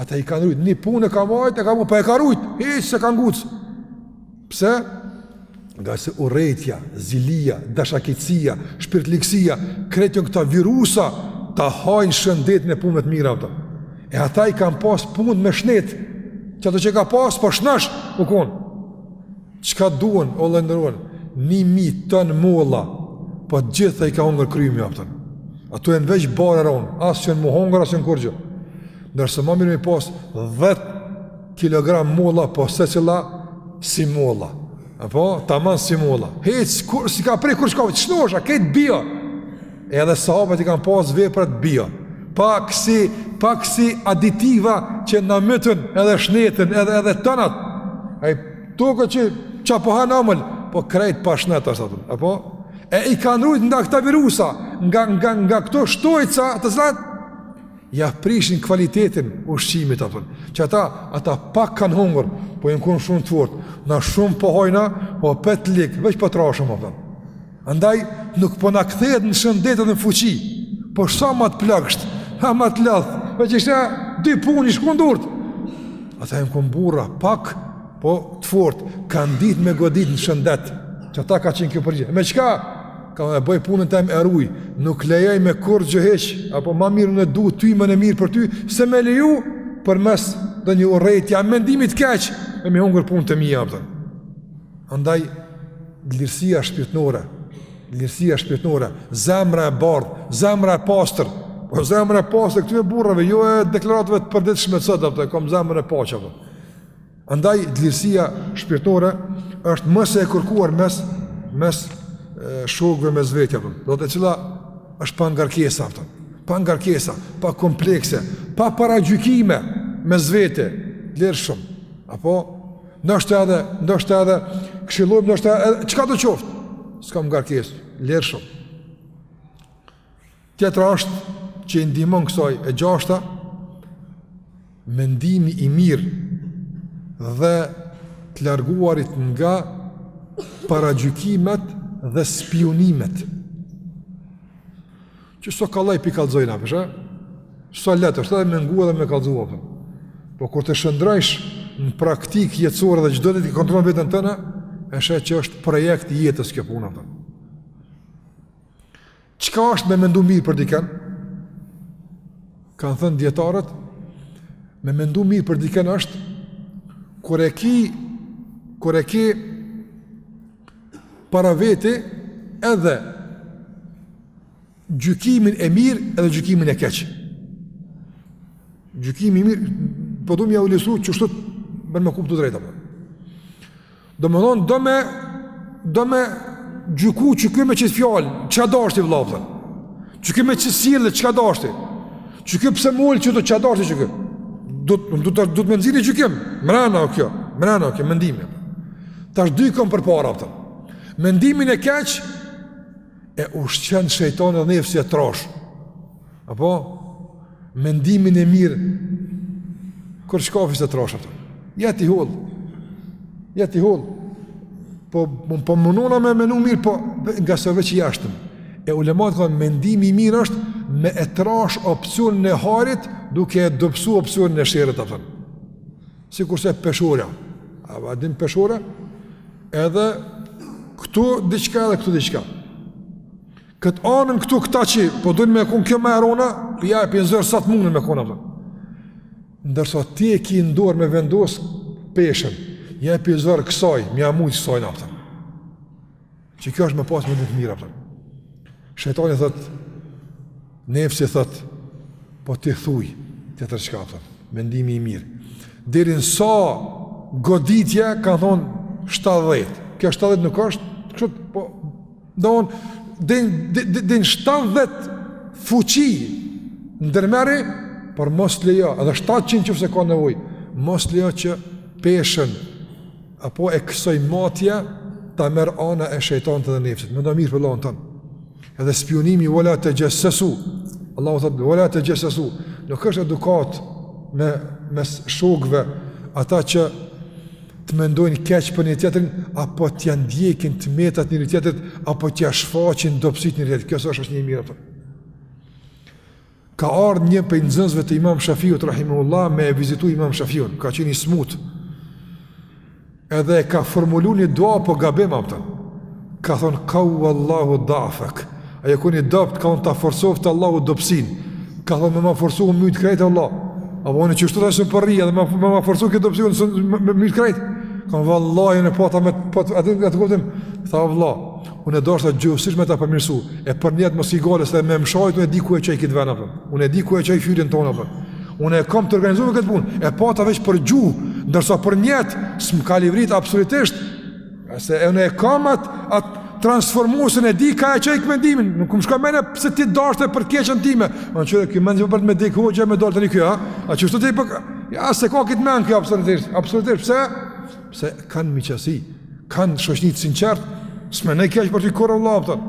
Ata i kanë rujt, një punë e ka majtë, e ka bo, po e ka rujt, hiç s'e ka ngucë. Pse? Ngase urrejtja, zilia, dashakeqësia, shpirtligësia, krejt këta virusa, ta hajnë shëndetin e punëve të mira vëta. E ata i kanë pas punët me shnetë, qato që ka pas, po shnosh u konë. Çka duan, o vlla i nderuan, 1000 ton molla, po të gjitha i ka hongër krymi, a kupton. Ato janë veç barrë e rondë, as që janë m'u hongër as kurgjo. Ndërsa ma mirë m'i pas 10 kg molla po secila si molla. Apo tamam si molla. Hiç kurrë s'i ka prek kurgjo, t'shnosha, krejt bio. Edhe sahabët i kanë pas veprat bio. Pa kësi, pa kësi aditiva që na mytën edhe shnetën, edhe edhe tonat. Ai t'doket që ça po han amël, po krejt pa shnet asht, a kupton. Apo e i kanë rujt nga këta virusa, nga nga nga këto shtojca, të cilat ia prishin kvalitetin ushqimit, a kupton. Që ata ata pak kanë hongër, po janë konë shumë të fortë. Na shumë po hajna, po apet lig, veç po trashëm, a kupton. Andaj nuk po na kthehet në shëndet dhe në fuqi, po sa ma të plogësht, sa ma të lodht, po që është dy punë ish kundërt. Ata janë kon burra pak, po të fort, kanë ditë me godit në shëndet. Qata ka qenë kjo përgjë. Me çka? Ka e boj punën tem e ruj, nuk lejoj me kurgjo hiç, apo ma mirë në du ty menoj mirë për ty, se me leju përmes donjë urrejtje, mendimi të keq, e m'i hongër punët e mija, a kupton. Andaj, dëlirësia shpirtnore, dëlirësia shpirtnore, zemra e bardhë, zemra e pastër, po zemra e pastër, këtyre burrave, jo e deklaratave të përditshme sot, a kupton, kom zemrën e paqë, apo. Andaj, dëlirësia shpirtnore është më se e kërkuar mes, mes shokve mes vetes, a kupton, e cila është pa ngarkesa, a kupton, pa ngarkesa, pa komplekse, pa paragjykime mes vete, lirshëm, apo, Ndoshta edhe, ndoshta edhe këshillojmë, ndoshta edhe çka do të qoftë. S'kam ngarkesë, lirshëm. Tjetra është që i ndihmon kësaj e gjashta mendimi i mirë dhe të larguarit nga paragjykimet dhe spionimet. Që s'o kollaj, po i kallzojna apësh, e? S'o lehtë, është edhe me ngu edhe me kallzu, apo. Po kur t'i shndërrojsh në praktikë jetësore dhe çdo ditë e kontrollon vetën tëne, e sheh që është projekt i jetës kjo puna, apo. Çka është me mendu mirë për diken? Kanë thënë dijetarët, me mendu mirë për diken është, kur e ki, kur e ki, para veti edhe gjykimin e mirë edhe gjykimin e keq. Gjykimi i mirë, po du me jau ilustru qështu bën me kuptu drejt apo. Domethon do me do me gjyku që ky me qit fjalë, ç'a dashti vëlla, apton. Qiky me qit sjellje, çka dashti? Qiky pse mojlë që do çka dashti qiky? Do të du me nxerr ni gjykim. Mrena o kjo, mrena o kjo, mendimi. Tash dy kom përpara, pton. Mendimin e keq, e ushqen shejtani edhe nefsi e trash. Apo? mendimin e mirë kur shkofis e trash ja ti holl ja ti holl po, po, po munona me menu mirë po nga së veqë jashtëm e ulemat thonë mendimi i mirë është me e trash opcionin e hajrit duke e dobsu opcionin e sherrit apton sikurse peshorja a e din peshorja edhe këtu diçka edhe këtu diçka Këtë anën këtu këta që po dojnë me konë kjo ma e rona, po ja japin zor sa të mundën me konë apton. Ndërsa ti e ki n'dorë me vendosë peshën, jepi zor kësaj, m'ja mujtë kësaj apton. Që kjo është me pasë mendim të mirë apton. Shejtani thotë, nefsi thotë, po ti thuj, tjetër diçka apton, mendimi i mirë. Deri n'sa goditje, kanë thonë, 70. Kjo 70 nuk është, kështë, po, Do në din, din, din 70 fuqi ndërmerri, por mos lejo, edhe 700 qoftëse ka nevojë, mos lejo që peshën, apo e kësoj matje, ta merr ana e shejtanit dhe nefsit. Mendo mirë për vllanë tënd. Edhe spiunimi, ve la texhessesu, Allahu thotë, ve la texhessesu, nuk është edukatë me, mes shokve, ata që të mendojnë keq për njëri-tjetrin, apo t'ja ndjekin të metat njëri-tjetrit, apo t'ja shfaqin dobsitë njëri-tjetrit, kjo s'është është një e mirë, apton. Ka ardhë një prej nxënësve të imam Shafiut, rahimehullah, me e vizitu imam Shafiun, ka qenë i smutë, edhe e ka formulu një dua po gabim, apton. ka thonë, kau Allahu dafek, Ai o kon i dobt, ka thonë ta forcoftë Allahu dobsinë, ka thonë me ma forcu m'myt krejt vallah, a po unë qështu të shënë përri, edhe me ma forcu këtë dobsinë unë shënë me, më myt krejt, ka thonë vallahi unë e pata me, pat, atë kuptim, tha o vlla, unë e deshta gjuhësisht me ta përmirësu, e për nijet më sigale, edhe me m'sha ti unë e di ku e qaj këtë vena, për. unë e di ku e qaj fyrin tona, për. unë e kam të organizume këtë punë, e pata veç për gjuhë, ndërsa për nijet, s'më ka livrit absolutisht, Se unë e kam atë at transformuesin e di ka e çoj mendimin, nuk më shkon mendja se ti dashte për keqen time. Unë çoj kë mendje për të më dek hoxha më dal tani kjo, a? A çështë ti po ja s'e ka këtë mend kjo absolutisht, absolutisht pse? Pse kanë miqësi, kanë shoqni të sinqert, s'menoj keq për ty kurrë vëlla, kupton.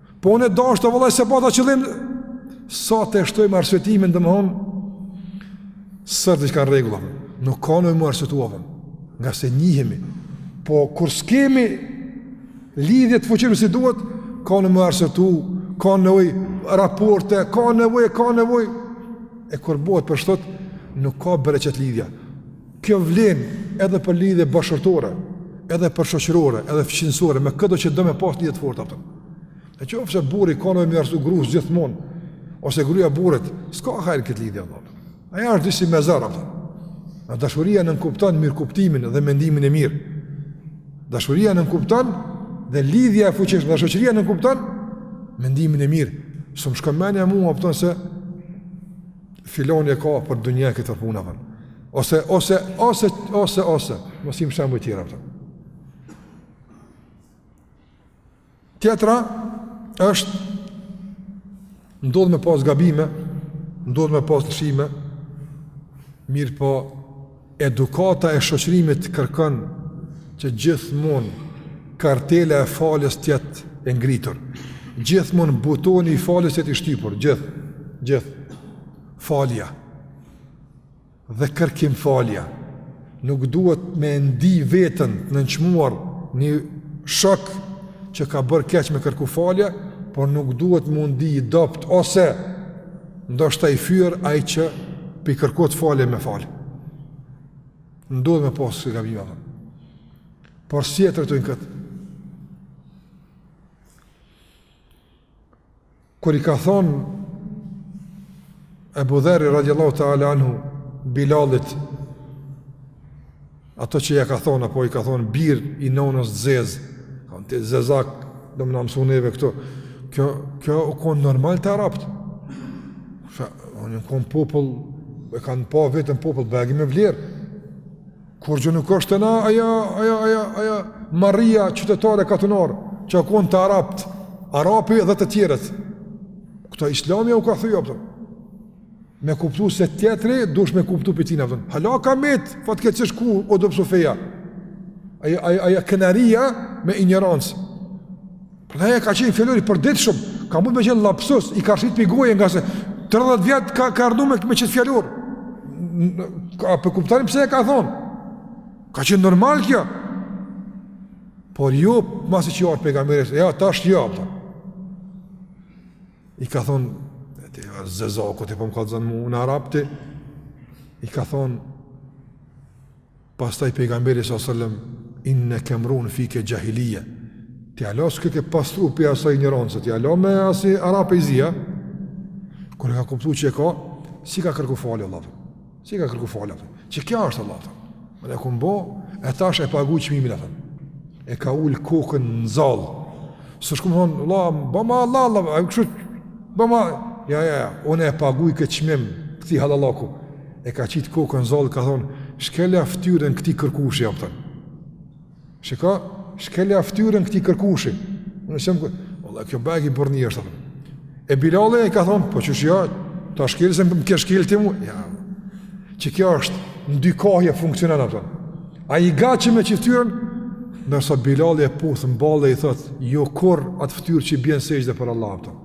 Po unë e dashta vëlla, s'e pata qëllim Sa të shtojmë arsyetimin domethënë Sër të që kanë rregulla Nuk ka nevojë m'u arsyetu, ngase njihemi Po kur s'kemi lidhje të fuqishme si duhet ka nevojë m'u arsyetu, ka nevojë raporte, ka nevojë, ka nevojë E kur bëhet për shtët Nuk ka bereqet lidhja Kjo vlen edhe për lidhje bashkëshortore, edhe për shoqërore, edhe fqinësore, me këdo që do me pas lidhje të fortë, kupton. Në qoftë se burri ka nevojë m'u arsyetu gruas gjithmonë, ose gruaja burrit, s'ka hajr n'këtë lidhje apo. Ajo është disi me zor apo. A dashuria nënkupton mirëkuptimin dhe mendimin e mirë. Dashuria nënkupton dhe lidhja e fuqishme e shoqëria nënkupton mendimin e mirë. S'më shkon mendja mua apo se Filani e ka për dunja këtë punë apo? Ose ose ose ose ose, mos hym në shembuj tjera, kupton. Tjetra është ndodh me pas gabime, ndodh me pas lëshime, mirëpo Edukata e shoqërimit kërkon që gjithmonë kartela e faljes të jetë e ngritur. Gjithmonë butoni i faljes të jetë i shtypur, gjith, gjith. Falja dhe kërkimfalja nuk duhet me ndi veten të nënçmuar një shok që ka bërë keq me kërku falje, por nuk duhet m'u ndi i dobët ose Ndoshta i fyer ai që p'i kërkohet falje me fal. Ndodh me pas si gabim atë. Por si e trajtojnë kët? Kur i ka thon Ebu Dherri radiallahu ta'ala anhu Bilalit Ato që ia ka thonë, apo i ka thonë bir i nonës të zezë, u konë zezak, do me na mësu neve këto, kjo, kjo u konë normal te arapt. Se janë konë popull, e kanë pa veten popull, bëgi me vlerë. Kurgjë nuk është te na, aja, aja, aja, aja, marria, qytetar e katunar, që u konë te arapt, arapi dhe të tjerët. Këto islami i ka thy, kupton. Me kuptu se tjetri, dush me kuptu për ti në vëndë. Hala ka met, fa të këtë ku o do pësu feja. Aja, aja, aja krenaria me injorancë. Pra ka qenë fjalor i përditshëm, ka mund me qenë lapsus, i ka rrëshqit prej goje ngase 30 vjetë ka, ka rrnu me, me qët fjalor. A po kuptoni pse e ka thonë. Ka qenë normal kjo. Por jo, masi që u ardh pejgamberi, ja, tash jo, për. I ka thonë, e ti zezaku, ti po më kallëzon mu, në arabti, i ka thonë, pastaj pejgamberi sa sëllëm, inneke imruun fike xhahilije, ti hala s'ke kë pastru prej asaj injorance, ti hala me asi arapi i zi a, kur e ka kuptu që e ka, si ka kërku falje, Allah, Si ka kërku falje, apëton? Qëkjo është Allah, apëton? Unë e kom bo, e tash e paguj çmimin, apëton? E ka ulë kokën në zall. S'o shku me thonë, hallall, bama hallall, hallall, a kështu, bama... Ja, ja, ja, unë e paguj këtë çmim, këtij hallallëku. E ka qitë kokën në zall, ka thonë, shkelja ftyrën këtij kërkushi, apëton? Shiko, shkelja ftyrën këtij kërkushi. Në shem kërë, Allah, kjo bagi burrni është. E Bilali i ka thonë, po qysh jo, ta shkeli, se më ke shkelë ti mu. Ja, qëkjo është në dy kahje funksionon, apëton. Ai gati që me qit ftyrën, ndërsa Bilali e puth në ballë dhe i thotë, jo kurrë atë ftyrë që i bjen sexhde për Allah, apëton.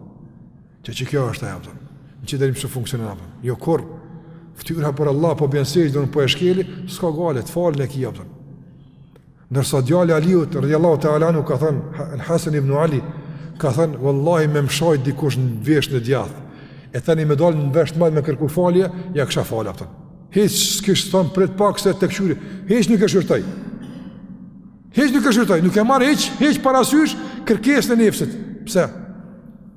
Qe qëkjo është ajo, apëton, në që dërim së funksionon, apëton, jo kurrë, ftyra për Allah, po bjen sexhde, unë po e shkeli, s'ka gajle, të falun e ki, apëton. Ndërsa djali i Aliut, radiallahu teala anhu, ka thënë, në Hasen ibn Ali, ka thënë, vallahi me m'sha dikush në vesh të djathtë, e tani me dalë në vesh të majtë me kërku falje, ja kisha falë, apëton. Hiç, s'kisha thënë, prit pak se ta këqyri, hiç nuk e shqyrtoj, hiç nuk e shqyrtoj, nuk e marr hiç, hiç parasysh, kërkesën e nefsit, pse?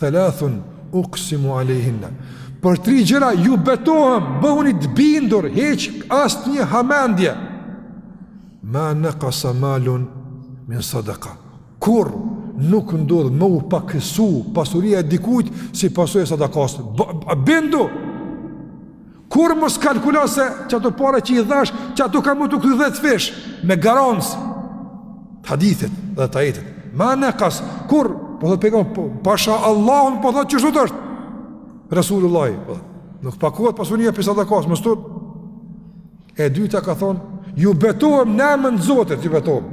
Thalathun uqsimu alejhinna Për tri gjëra ju betohem Bëhuni të bindur Hiç asnjë hamendje Ma nekasa malun Min sadaka Kurrë nuk ndodh me u pakësu Pasuria e dikujt Si pasojë e sadakasë Bindu Kurrë mos kalkulo se qato pare që i dhash, qato ka me t'u kthy dhjetë fish, me garancë të hadithit dhe të ajetit. Ma nekasa, kurrë, po thot pejgamberi, po, pasha Allahun, po thot qështu është. Resulullahi, po thot. Nuk pakohet pasunia prej sadakës, mos u tut. E dyta ka thonë, ju betohem në emën të Zotit, ju betohem.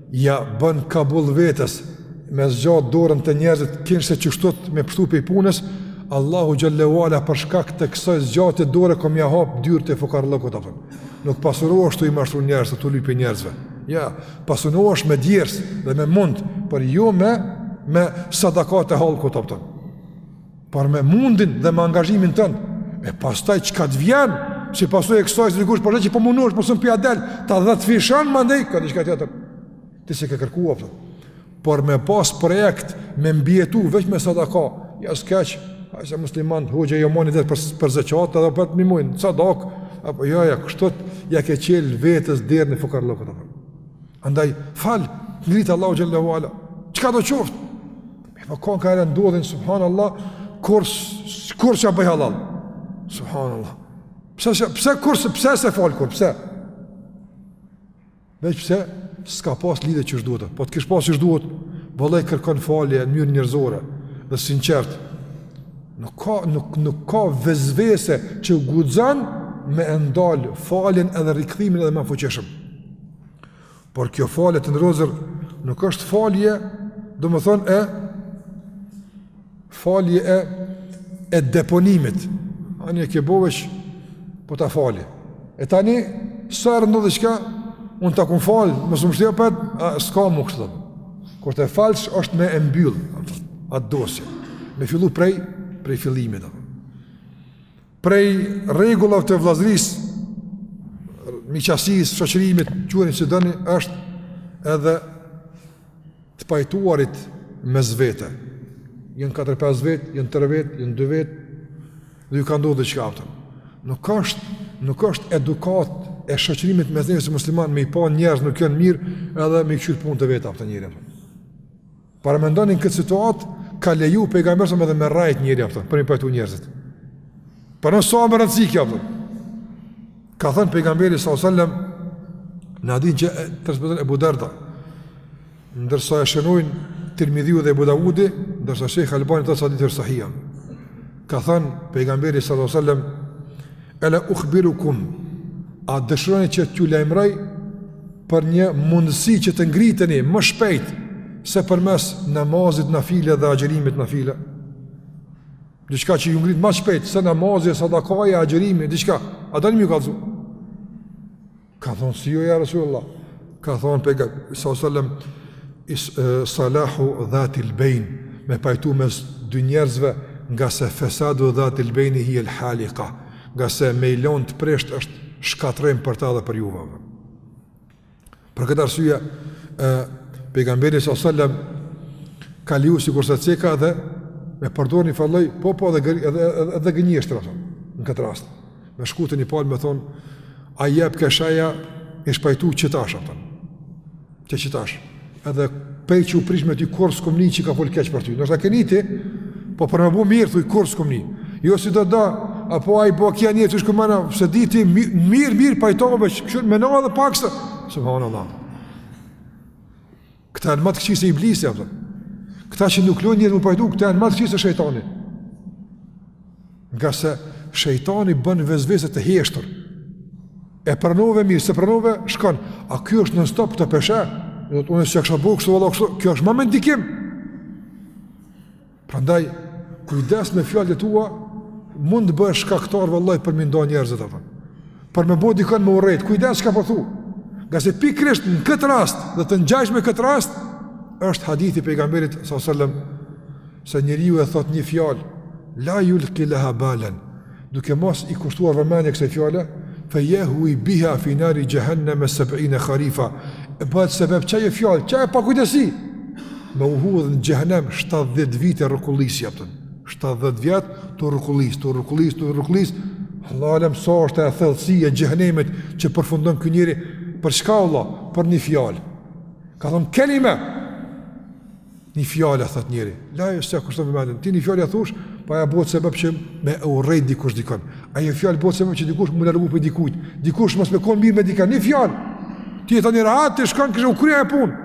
Ja bën kabull vetes me zgjat dorën te njerëzit kinse qështu dot me pshtu pej punës, Allahu xhelle ue ala për shkak të kësaj zgjatje dore ka me ja hap dyrt e fukarallëkut apton. Nuk pasurohesh tu i mashtru njerëz, tu lyp pi njerëzve. Ja, pasunohesh me djers dhe me mund, por jo me me sadakat e hallkut apton. Por me mundin dhe me angazhimin tën, e pastaj çka të vjen, si pasojë e kësaj, si dikush, po rreth që po munohesh, po s'un po ia del, t'a dha dëfi shan, mandej, ka diçka tjetër, ti s'e ke kërku, apo. por me pas projekt, me mbijetu, veç me sadaka, ja s'ke qa, a s'je musliman, hoxhë, jo më ndi edhe për, për zeqat, edhe për t'më ndihmojnë, sadaka, apo, ja, ja, kështu, ja ke çel vetes derën e fukarallëkut, apo. Andaj, fal, ngrit Allahu xhel-le ve ala, çka do qoftë? E po kanë ka herë ndodhin, subhanAllah, kur, kur s'ia bëj hallall? SubhanAllah. Pse, pse, pse, kur, pse s'e fal, kur, pse? Veç pse, s'ka pas lidhje qysh duhet, po të kish pas qysh duhet, vallahi kërkon falje në mënyrë njerëzore dhe sinqert. Nuk ka, nuk, nuk ka vesvese që guxon me e ndal faljen edhe rikthimin edhe më fuqishëm. Por kjo falje të nderuar vëllezër nuk është falje, domethënë e falje e e deponimit. Ani e ke bo veç po ta fali. E tani sa herë ndodh diçka, unë ta kom fal, me s'un shkojmë apet, a, s'ka më kështu domethënë. Kur të falsh është me e mbyll, atë dosje, me fillu prej, prej fillimit. Prej rregullave të vëllazërisë, miqësisë, shoqërimit, quajeni si doni, është edhe të pajtuarit mes vete. Janë 4-5 vetë, janë 3 vetë, janë 2 vetë, dhe ju ka ndodh diçka apo. Nuk është, nuk është edukatë e shoqërimit mes njerëzve muslimanë me i pa njerëz nuk janë mirë, edhe me i kqyr punët e veta apo njeri. Paramendoni në këtë situatë ka leju pejgamberi s.a.s. edhe me rrejt njeri apo për me i pajtu njerëzit. Pra n' sa me rëndësi kjo apo. Ka thënë pejgamberi sa sallam në hadith që transmeton Ebu Darda. Ndërsa e shënojnë Tirmidhiu dhe Ebu Davudi, ndërsa Shejh Albani thotë se hadithi është sahih. Ka thënë pejgamberi sallallahu alajhi wasallam, "Ela ukhbirukum" A dëshironi që t'ju lajmëroj për një mundësi që të ngriteni ma shpejt se përmes namazit nafile dhe agjërimit nafile? Diçka që ju ngrit ma shpejt se namazi, sadakaja, agjërimi, diçka. A doni me ju kallzu? Kanë thonë si jo ja Rasulullah, ka thonë pejgamberi, s.a.s., is, e, salahu dhati lbejn, me pajtu mes dy njerëzve, ngase fesadu dhati lbejni hije el halika, ngase me i lon të prisht është shkatërrim për ta dhe për juve. Për këtë arsye, e, pejgamberi s.a.s., ka leju sikurse ceka edhe me përdor njëfar lloj, po po edhe, edhe, edhe, edhe gënjeshtre, në këtë rast. Me shku te një palë me thonë, a jep keshaja i shpajtu qëtash, a kupton, që qëtash, edhe pej që u prish me ty kurrë s'kom ni që ka folë keq për ty, ndoshta e ke ni ti, po për me bu mirë, thuj, kurrë s'kom ni, jo si do da, apo a i bo kja një, që shku mëna, s'e di ti, mirë, mirë, mirë pajtove, që këshur, mëna dhe pak se, subhanallah, Këta janë më të këqij se iblisi, apo? Këta që nuk i lojnë njerëz me u pajtu, këta janë më të këqij se shejtani. Ngase shejtani bën vesvese të heshtur. E pranove mirë, s'e pranove, shkon. A ky është non stop të pesha? Do të unë s'e kisha bo kështu, valla kështu. Kjo është më me ndikim. Prandaj kujdes me fjalët e tua, mund të bëhesh shkaktar vallahi për me i nda njerëz atë. Për me bo dikon me urrejt, kujdes çka po thu. Ngase pikërisht në këtë rast dhe të ngjashëm me këtë rast është hadithi i pejgamberit sallallahu alajhi wasallam se njeriu e thot një fjalë la yulqi laha balan Duke mos i kushtuar vëmendje kësaj fjale, fa yahwi biha fi nari jahannam 70 kharifa. E bëhet sebeb qaj fjalë, qaj pakujdesi. Me u hudh në xhehenem 70 vite rrokullisje a kupton. 70 vjet tu rrokullis, tu rrokullis, tu rrokullis. Allah alem sa është thellësia e xhehenemit që përfundon ky njeri për çka Allah, për një fjalë. Ka thon kelime. Një fjalë e thot njeri, lajë s'e kushton vëmendjen, ti një fjalë e thush, po ajo bohet sebep që me e urejt dikush dikon. Ajo fjalë bohet sebep që dikush me u largu pej dikujt, dikush mos me kon mirë me dikon, një fjalë. Ti e thot një rahat, ti shkon kështu u kry ajo punë.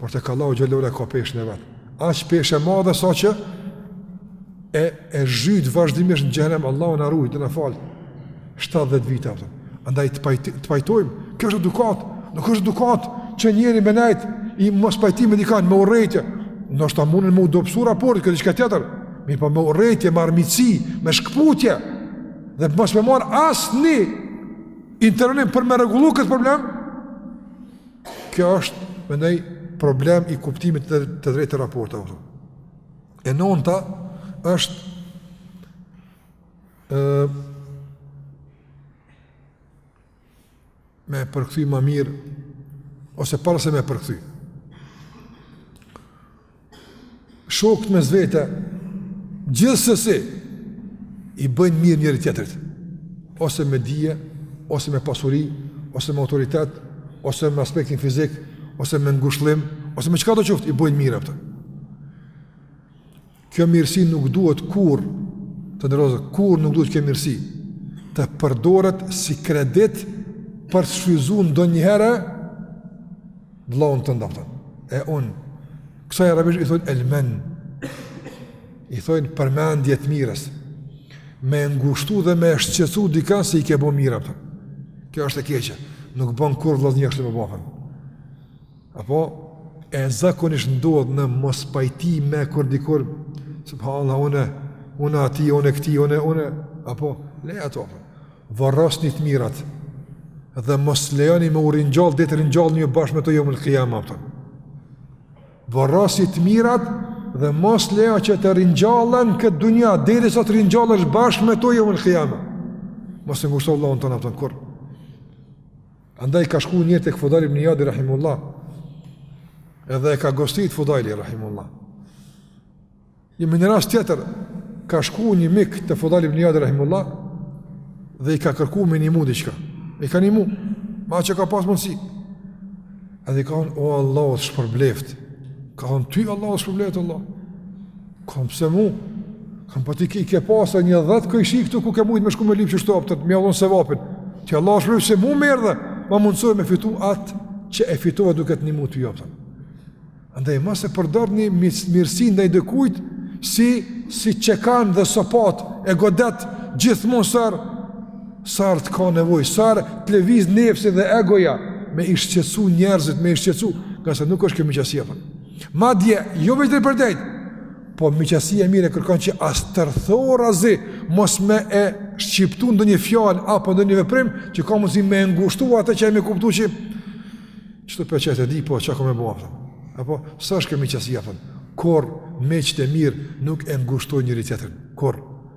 Por tek Allahu xhel-le ue ala e ka peshën e vet. Aq peshë e madhe sa që e e zhyt vazhdimisht në xhehenem Allahu na ruajt e na fal 70 vite atë. Andaj të pajt të pajtojmë, kjo është edukat, nuk është edukat që njeri me nejt në mospajtim me dikan me urrejtje. Ndoshta mundet me u dobsu raporti, kjo diçka tjetër. Mirëpo me urrejtje, me armiqësi, me shkputje. Dhe mos me marr asnjë intervenim për me rregullu këtë problem. Kjo është mendoj problem i kuptimit të të drejtë raportave. E nënta është ë me përkthy më mirë ose para se me përkthy. Shokët mes vete gjithsesi i bëjnë mirë njëri tjetrit ose me dije, ose me pasuri, ose me autoritet, ose me aspektin fizik, ose me ngushëllim, ose me çkado qoftë i bëjnë mirë a kupton. Kjo mirësi nuk duhet kurrë, të nderuar vëllezër, kurrë nuk duhet kjo mirësi, të përdoret si kredit për të shfrytëzu ndonjëherë vllaun tënd, a kupton. E unë, kësaj arabisht i thonë elmen, i thonë përmendje të mirës, me e ngushtu dhe me e shqetësu dikan se i ke bo mirë, a kupton. Kjo është e keqe, nuk bën kurrë vëllaznia kështu me bo, a kupton. Apo, e zakonisht ndodh në mospajtime kur dikur, subhanallah, unë, unë atij, unë këtij, unë, unë, apo, leji ato, a kupton, varrosni të mirat, dhe mos lejoni me u ringjall, deri të ringjallen bashkë me ty jeumul kijame, a kupton, varrosni të mirat, dhe mos lejo që të ringjallen në këtë dunja, derisa të ringjallesh bashkë me to jeumul kijame, mos e ngushto vllaun tënd, a kupton, kurrë, Andaj ka shku njëri tek Fudajl ibn Ijadi rahimehullah Edhe e ka gostit Fudajli rahimehullah Në, në një rast tjetër Ka shku një mik te Fudajl ibn Ijadi rahimehullah Dhe i ka kërku me i nimu diçka I ka nimu Me aq sa ka pas mundësi Edhe i ka thon, o Allahu t'shpërbleft Ka thon, ty Allahu t'shpërbleft Allah Ka thon pse mu, ka thon po ti ke pasë një dhetë kojshi këtu ku ke mujtë me shku me lypë qashtu, a kupton, me ia dhon sevapin. Ty Allahu t'shpërbleft se mu m'erdhe, ma mundësove me fitu atë që e fitova duke të nimu ty, a kupton. Andaj, mos e përdorni mirësinë ndaj dikujt, si, si çekan dhe sopatë e godet gjithmonë sa herë, sa herë të ka nevojë, sa herë të lëviz nefsi dhe egoja, me i shqetësu njerëzit, me i shqetësu, ngase nuk është kjo miqësi, a kupton. Madje, jo veç drejtpërdrejt, po miqësia e mirë kërkon që as tërthorazi mos me e shqiptu ndonjë fjalë apo ndonjë veprim që ka mundësi me e ngushtu atë që ai me kuptu që që të peqet e di po çka me bua apo s'është kjo miqësia, a kupton, kurrë miqtë e mirë nuk e ngushtojnë njëri-tjetrin kurrë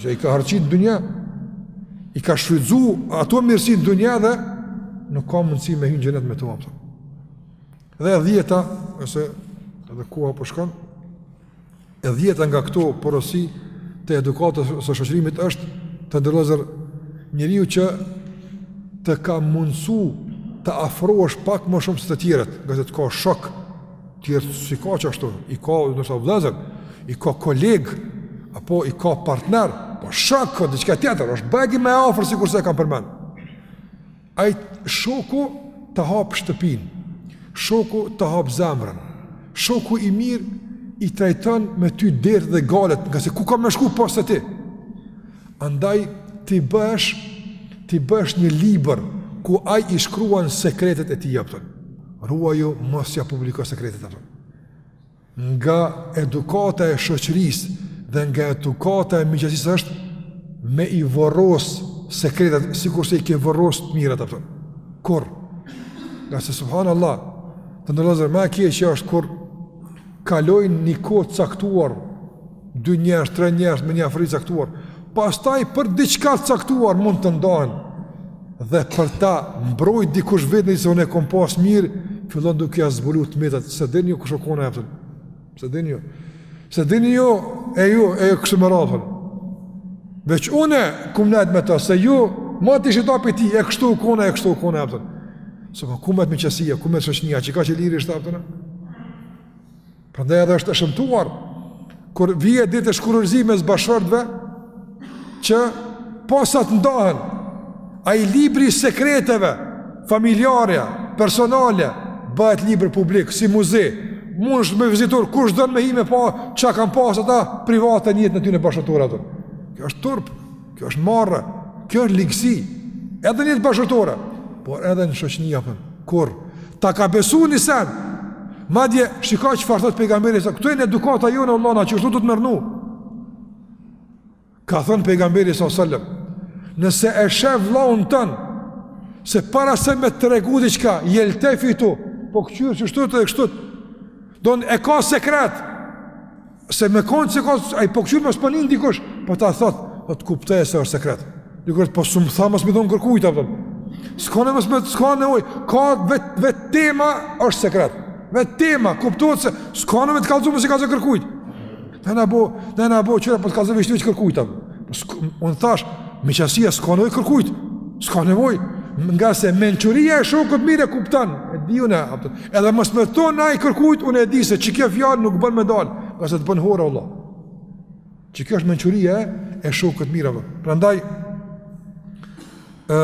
Që i ka harxhit në dunja, i ka shfrytëzu ato mirësi në dunja dhe nuk ka mundësi me hy në xhenet me to, a kupton. Dhe e dhjeta, se edhe koha po shkon, po e dhjeta nga këto porosi të edukatës së shoqërimit është të nderuar vëllezër njeriu që ta ka mundësu t'i afrohesh pak më shumë se të tjerët, ngase të ka shok, Tjerët s'i ka qashtu, i ka ndoshta vllezër, i ka kolegë, apo i ka partner, po shoku diçka tjetër, është bajagi më afër sikurse e kam përmend. Ai shoku ta hap shtëpinë, shoku ta hap zemrën, shoku i mirë i trajton me ty dertet dhe gajlet, ngase ku ka me shku pos te ti. Andaj ti bëhesh, ti bëhesh një libër ku ai i shkruan sekretet e tij, a kupton. Ruaju mos ja publiko sekretet, a kupton. Nga edukata e shoqërisë dhe nga edukata e miqësisë është me i vorros sekretet sikurse i ke vorros të mirat, a kupton. Kur ngase subhanallah të ndërlozër ma keq që është kur Kalojnë një kohë të caktuar, dy njerëz, tre njerëz me një afri të caktuar. Pastaj për diçka të caktuar mund të ndahen. Dhe për ta mbrojt dikush vetën se unë e kam pas mirë, fillon duke ia zbulu të metat, s'e dini ju kush u kon, a kupton. S'e dini ju. S'e dini ju e ju e ju kështu me radhë. Veç unë kum nejt me ta, se ju, ma ti shitapi ti e kështu u kon e kështu u kon, a kupton. Se po ku met miqësia, ku met shoqnia, çka, që libri është, a kupton? Prandaj edhe është e shëmtuar, kur vje deri te shkurorëzimi mes bashkëshortëve, që posa t'ndahen, ai libri i sekreteve familjare, personale, bëhet libër publik, si muze, mundesh me vizitu, kush don me hi me pa, çka kanë pas ata private n'jetën e tyne bashkëshortore, kjo është turp, Kjo është marre, kjo është ligësi, edhe n'jetë bashkëshortore, por edhe në shoqni, a kupton, kur ta ka besu një sen, madje shiko çfarë thot pejgamberi, sa këtu e në edukata jonë, Allah, na qështu do të mërnu, ka thënë pejgamberi sa sëllëm, nëse e sheh vllaun tënd, se para se me t'tregu diçka, jeltefitu, po kqyr qështu e kështu, domethënë e ka sekret, Se me konë që ka, ai po kqyr mos po nin dikush, po ta thot, po të kupton se është sekret. Dikush thot po s'më tha mos me i thonë kërkujt, a kupton. S'ka në mësme, s'ka nevojë, ka vetë vet tema është sekret. Vetë tema, kuptohet se, s'ka nevojë me të kallzu mos i kallzo kërkujt. Në në bo, në në bo, qëra po të kallzu i shtu që kërkujt, a kupton. Unë thash, miqësia s'ka nevojë kërkujt, s'ka nevojë, ngase mençuria e shokut t'mirë e kupton, e di unë, edhe mos me thonë ai kërkujt, unë e di se qikjo fjalë nuk bën me dalë, ngase të bën hor Allah. Qikjo është mençuria e shokut t'mirë, prandaj, e,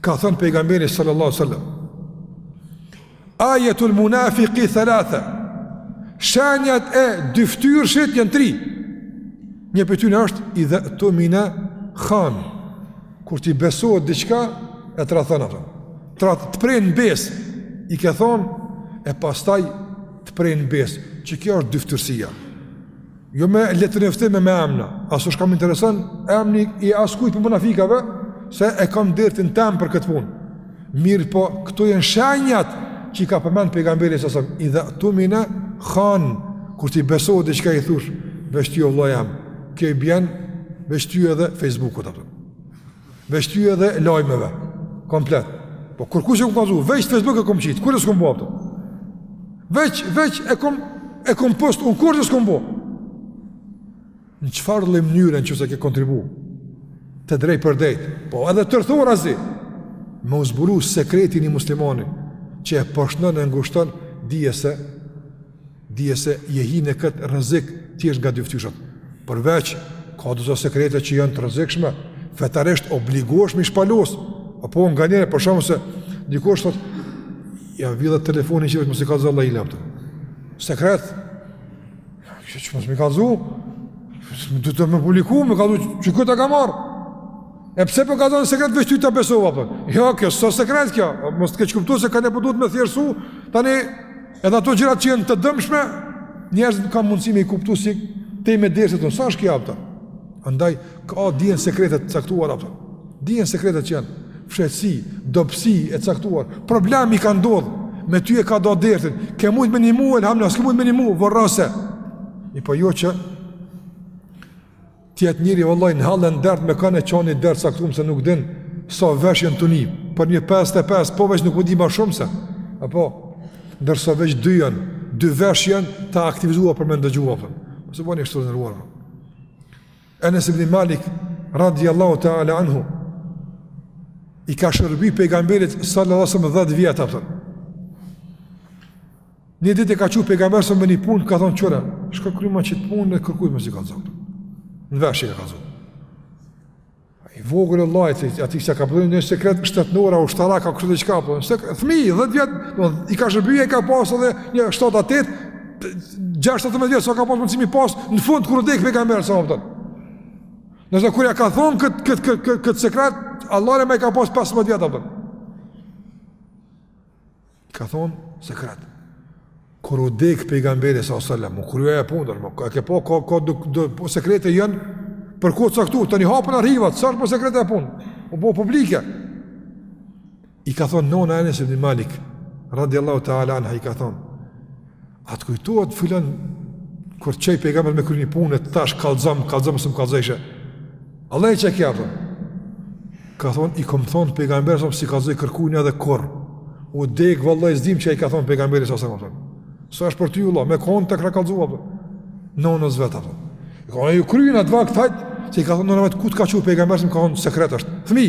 ka thënë pejgamberi sallallahu sallam, Ajetul munafiqi thalatha Shenjat e dyftyrshit janë tri Një prej tyne është idhe'tumine khan Kur t'i besohet diçka e tradhton ato Tradhton të pren n'besë I ke thonë e pastaj të pren n'besë Qikjo është dyftyrsia Jo me letërnjoftime me emna, as s'kam interesën emni i askujt për munafikave, se e kam dertin tem për këtë punë. Mirëpo, këto janë shenjat që i ka përmend pejgamberi s.a.s., idhe tumine khane, kur t'i besohet diçka i thush, veç ty o vlla kjo i bjen, veç ty edhe Facebookut apo. Veç ty edhe lajmeve, komplet. Po kurkush s'e kupton, veç Facebook e kom qitë, kurgjo s'kom bo apo? Veç, veç e kom, e kom postu, unë kurgjo s'kom bo? Në çfarëdo mënyre në qoftë se ke kontribu? Të drejtpërdrejt, po edhe tërthorazi, me ia zbulu sekretin ni muslimani, që e poshtnon e ngushton, dije se Dije se je hi në këtë rrezik thjesht nga dyftyshat. Përveç ka do sekrete që janë të rrezikshme, fetarisht obligohesh me i shpalos. Apo nganjëherë për shembull se dikush thotë ja vjedh telefonin që mos i kallzo, Allahile. Sekret. Që mos me kallzu. Duhet me publiku, me kallzu që këta ka marr. E pse po kallzon sekret veç ty ta besova po? Jo, kjo është sekret kjo. Mos të keqkuptohet se kanë po duhet me theksu. Tani edhe ato gjëra që janë të dëmshme, njerëz nuk kanë mundësi me kuptu si temë dersit s'është kjo apo. Andaj ka, dihen sekretet e caktuara apo. Dihen sekretet që janë fshehtësi, dobësi e caktuar. Problemi ka ndodhur me ty e ka nda dertin. Ke mujt me i nimu elhamdulilah, s'ke mujt me i nimu, vorrose. I po jo që Ti atë njëri vëllaj në halën dert me kanë e qan ni dert të caktum se nuk din sa veshë janë tu ni, për ni pesë, te pesë, po veç nuk mun di ma shumë se, apo, ndërsa veç dy janë, dy veshë janë të aktivizum për me ndëgjua, apo. Mos e bëni kështu në ruarë. Enes ibn Malik, radiallahu ta'ala anhu, i ka shërbi pejgamberit sallallahu sallam 10 vjet, apo. Një ditë e ka çu pejgamberi s.a.s. me një punë, i ka thonë qyre, shko kryma qit punë e kërkujt mos i kallzo. Nëse s'i ka kallzu. I vogël e lajtë, ati kësa ka përdo një sekret, shtetnor a ushtarak, është diçka, po, se, fmi, dhetë vjet, no, i ka shërby, i ka pasë dhe një shtatë a tetë, gjashtëmdhetë vjet, sa ka pasë mundësi me i pasë, në fund, kur dek pejgamberi s.a.s. Nëse kur ja ka thonë këtë kët, kët, kët, kët sekret, Allahualem ka pasë 15 vjet, apo. I ka thonë sekret. Kur u dek pejgamberi s.a.s. U kry ajo punë, domethënë po, ka, ka, do, do, po sekrete janë, për kohë t'caktume, tani hapen arhivat, s'asht mo sekrete ajo punë, u bo publike. I ka thonë nona e Enes ibn Malik, radiallahu ta'ala anha, i ka thonë, A të kujtohet filan kur çoi pejgamber me kry ni punë tash kallxom kallxom s'um kallxojshe. Vallahi çka ka thon. Ka thon i kom thon pejgamber s.a.s. s'i kallxoj kërkujt edhe kur. U deg vallai s'di çka i ka thon pejgamberi s.a.s. thon. Sa është për ty valla, me kon të kisha kallxu. Po. Nonës vet apo. Ka hy kry n' atë vakt hajt, çe i ka thon nonës vet ku të ka çu pejgamberi s.a.s. ka thon sekret është. Fëmi.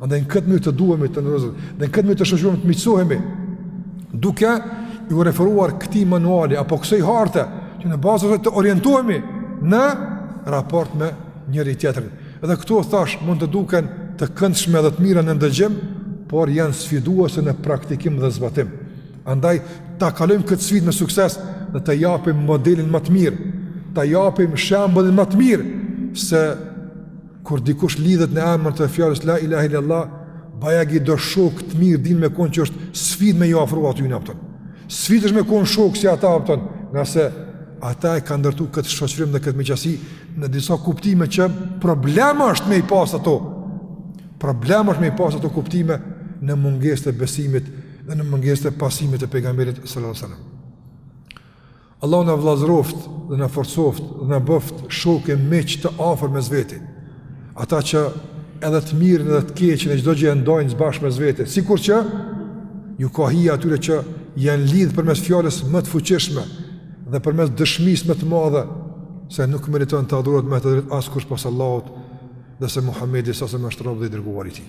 Andaj në këtë mënyrë të duhemi të nderohemi dhe në këtë mënyrë të shoqërohemi, të miqësohemi, duke iu referuar këtij manuali apo kësaj harte, që në bazë të të cilës orientohemi në raport me njëri-tjetrin. Edhe këto thashë mund të duken të këndshme dhe të mira në ndëgjim, por janë sfiduese në praktikim dhe zbatim. Andaj ta kalojmë këtë sfidë me sukses dhe ta japim modelin ma të mirë, ta japim shembullin ma të mirë se Kur dikush lidhet në emër të fjalës la ilaha illallah, bajagi do shokë të mirë din me kon që është sfidë me ju afru aty a po kupton. Sfidë është me kon shokë si ata a po kupton, ngase ata e kanë ndërtu këtë shoqërim dhe këtë miqësi në disa kuptime që problem është me i pas ato. Problem është me i pas ato kuptime në mungesë të besimit dhe në mungesë të pasimit të pejgamberit sallallahu alaihi wasallam. Allahu na vëllazëroftë dhe na forcoftë dhe na bëftë shokë e miq të afërt mes vete. Ata që edhe të mirën edhe të keqen e çdo gjë e ndajnë së bashku mes vete. Sikur që ju ka hije atyre që janë lidh përmes fjalës më të fuqishme dhe përmes dëshmisë më të madhe se nuk meriton të adhurohet me të drejtë askush pos Allahut dhe se Muhamedi s.a.s. është rob dhe i dërguar i tij.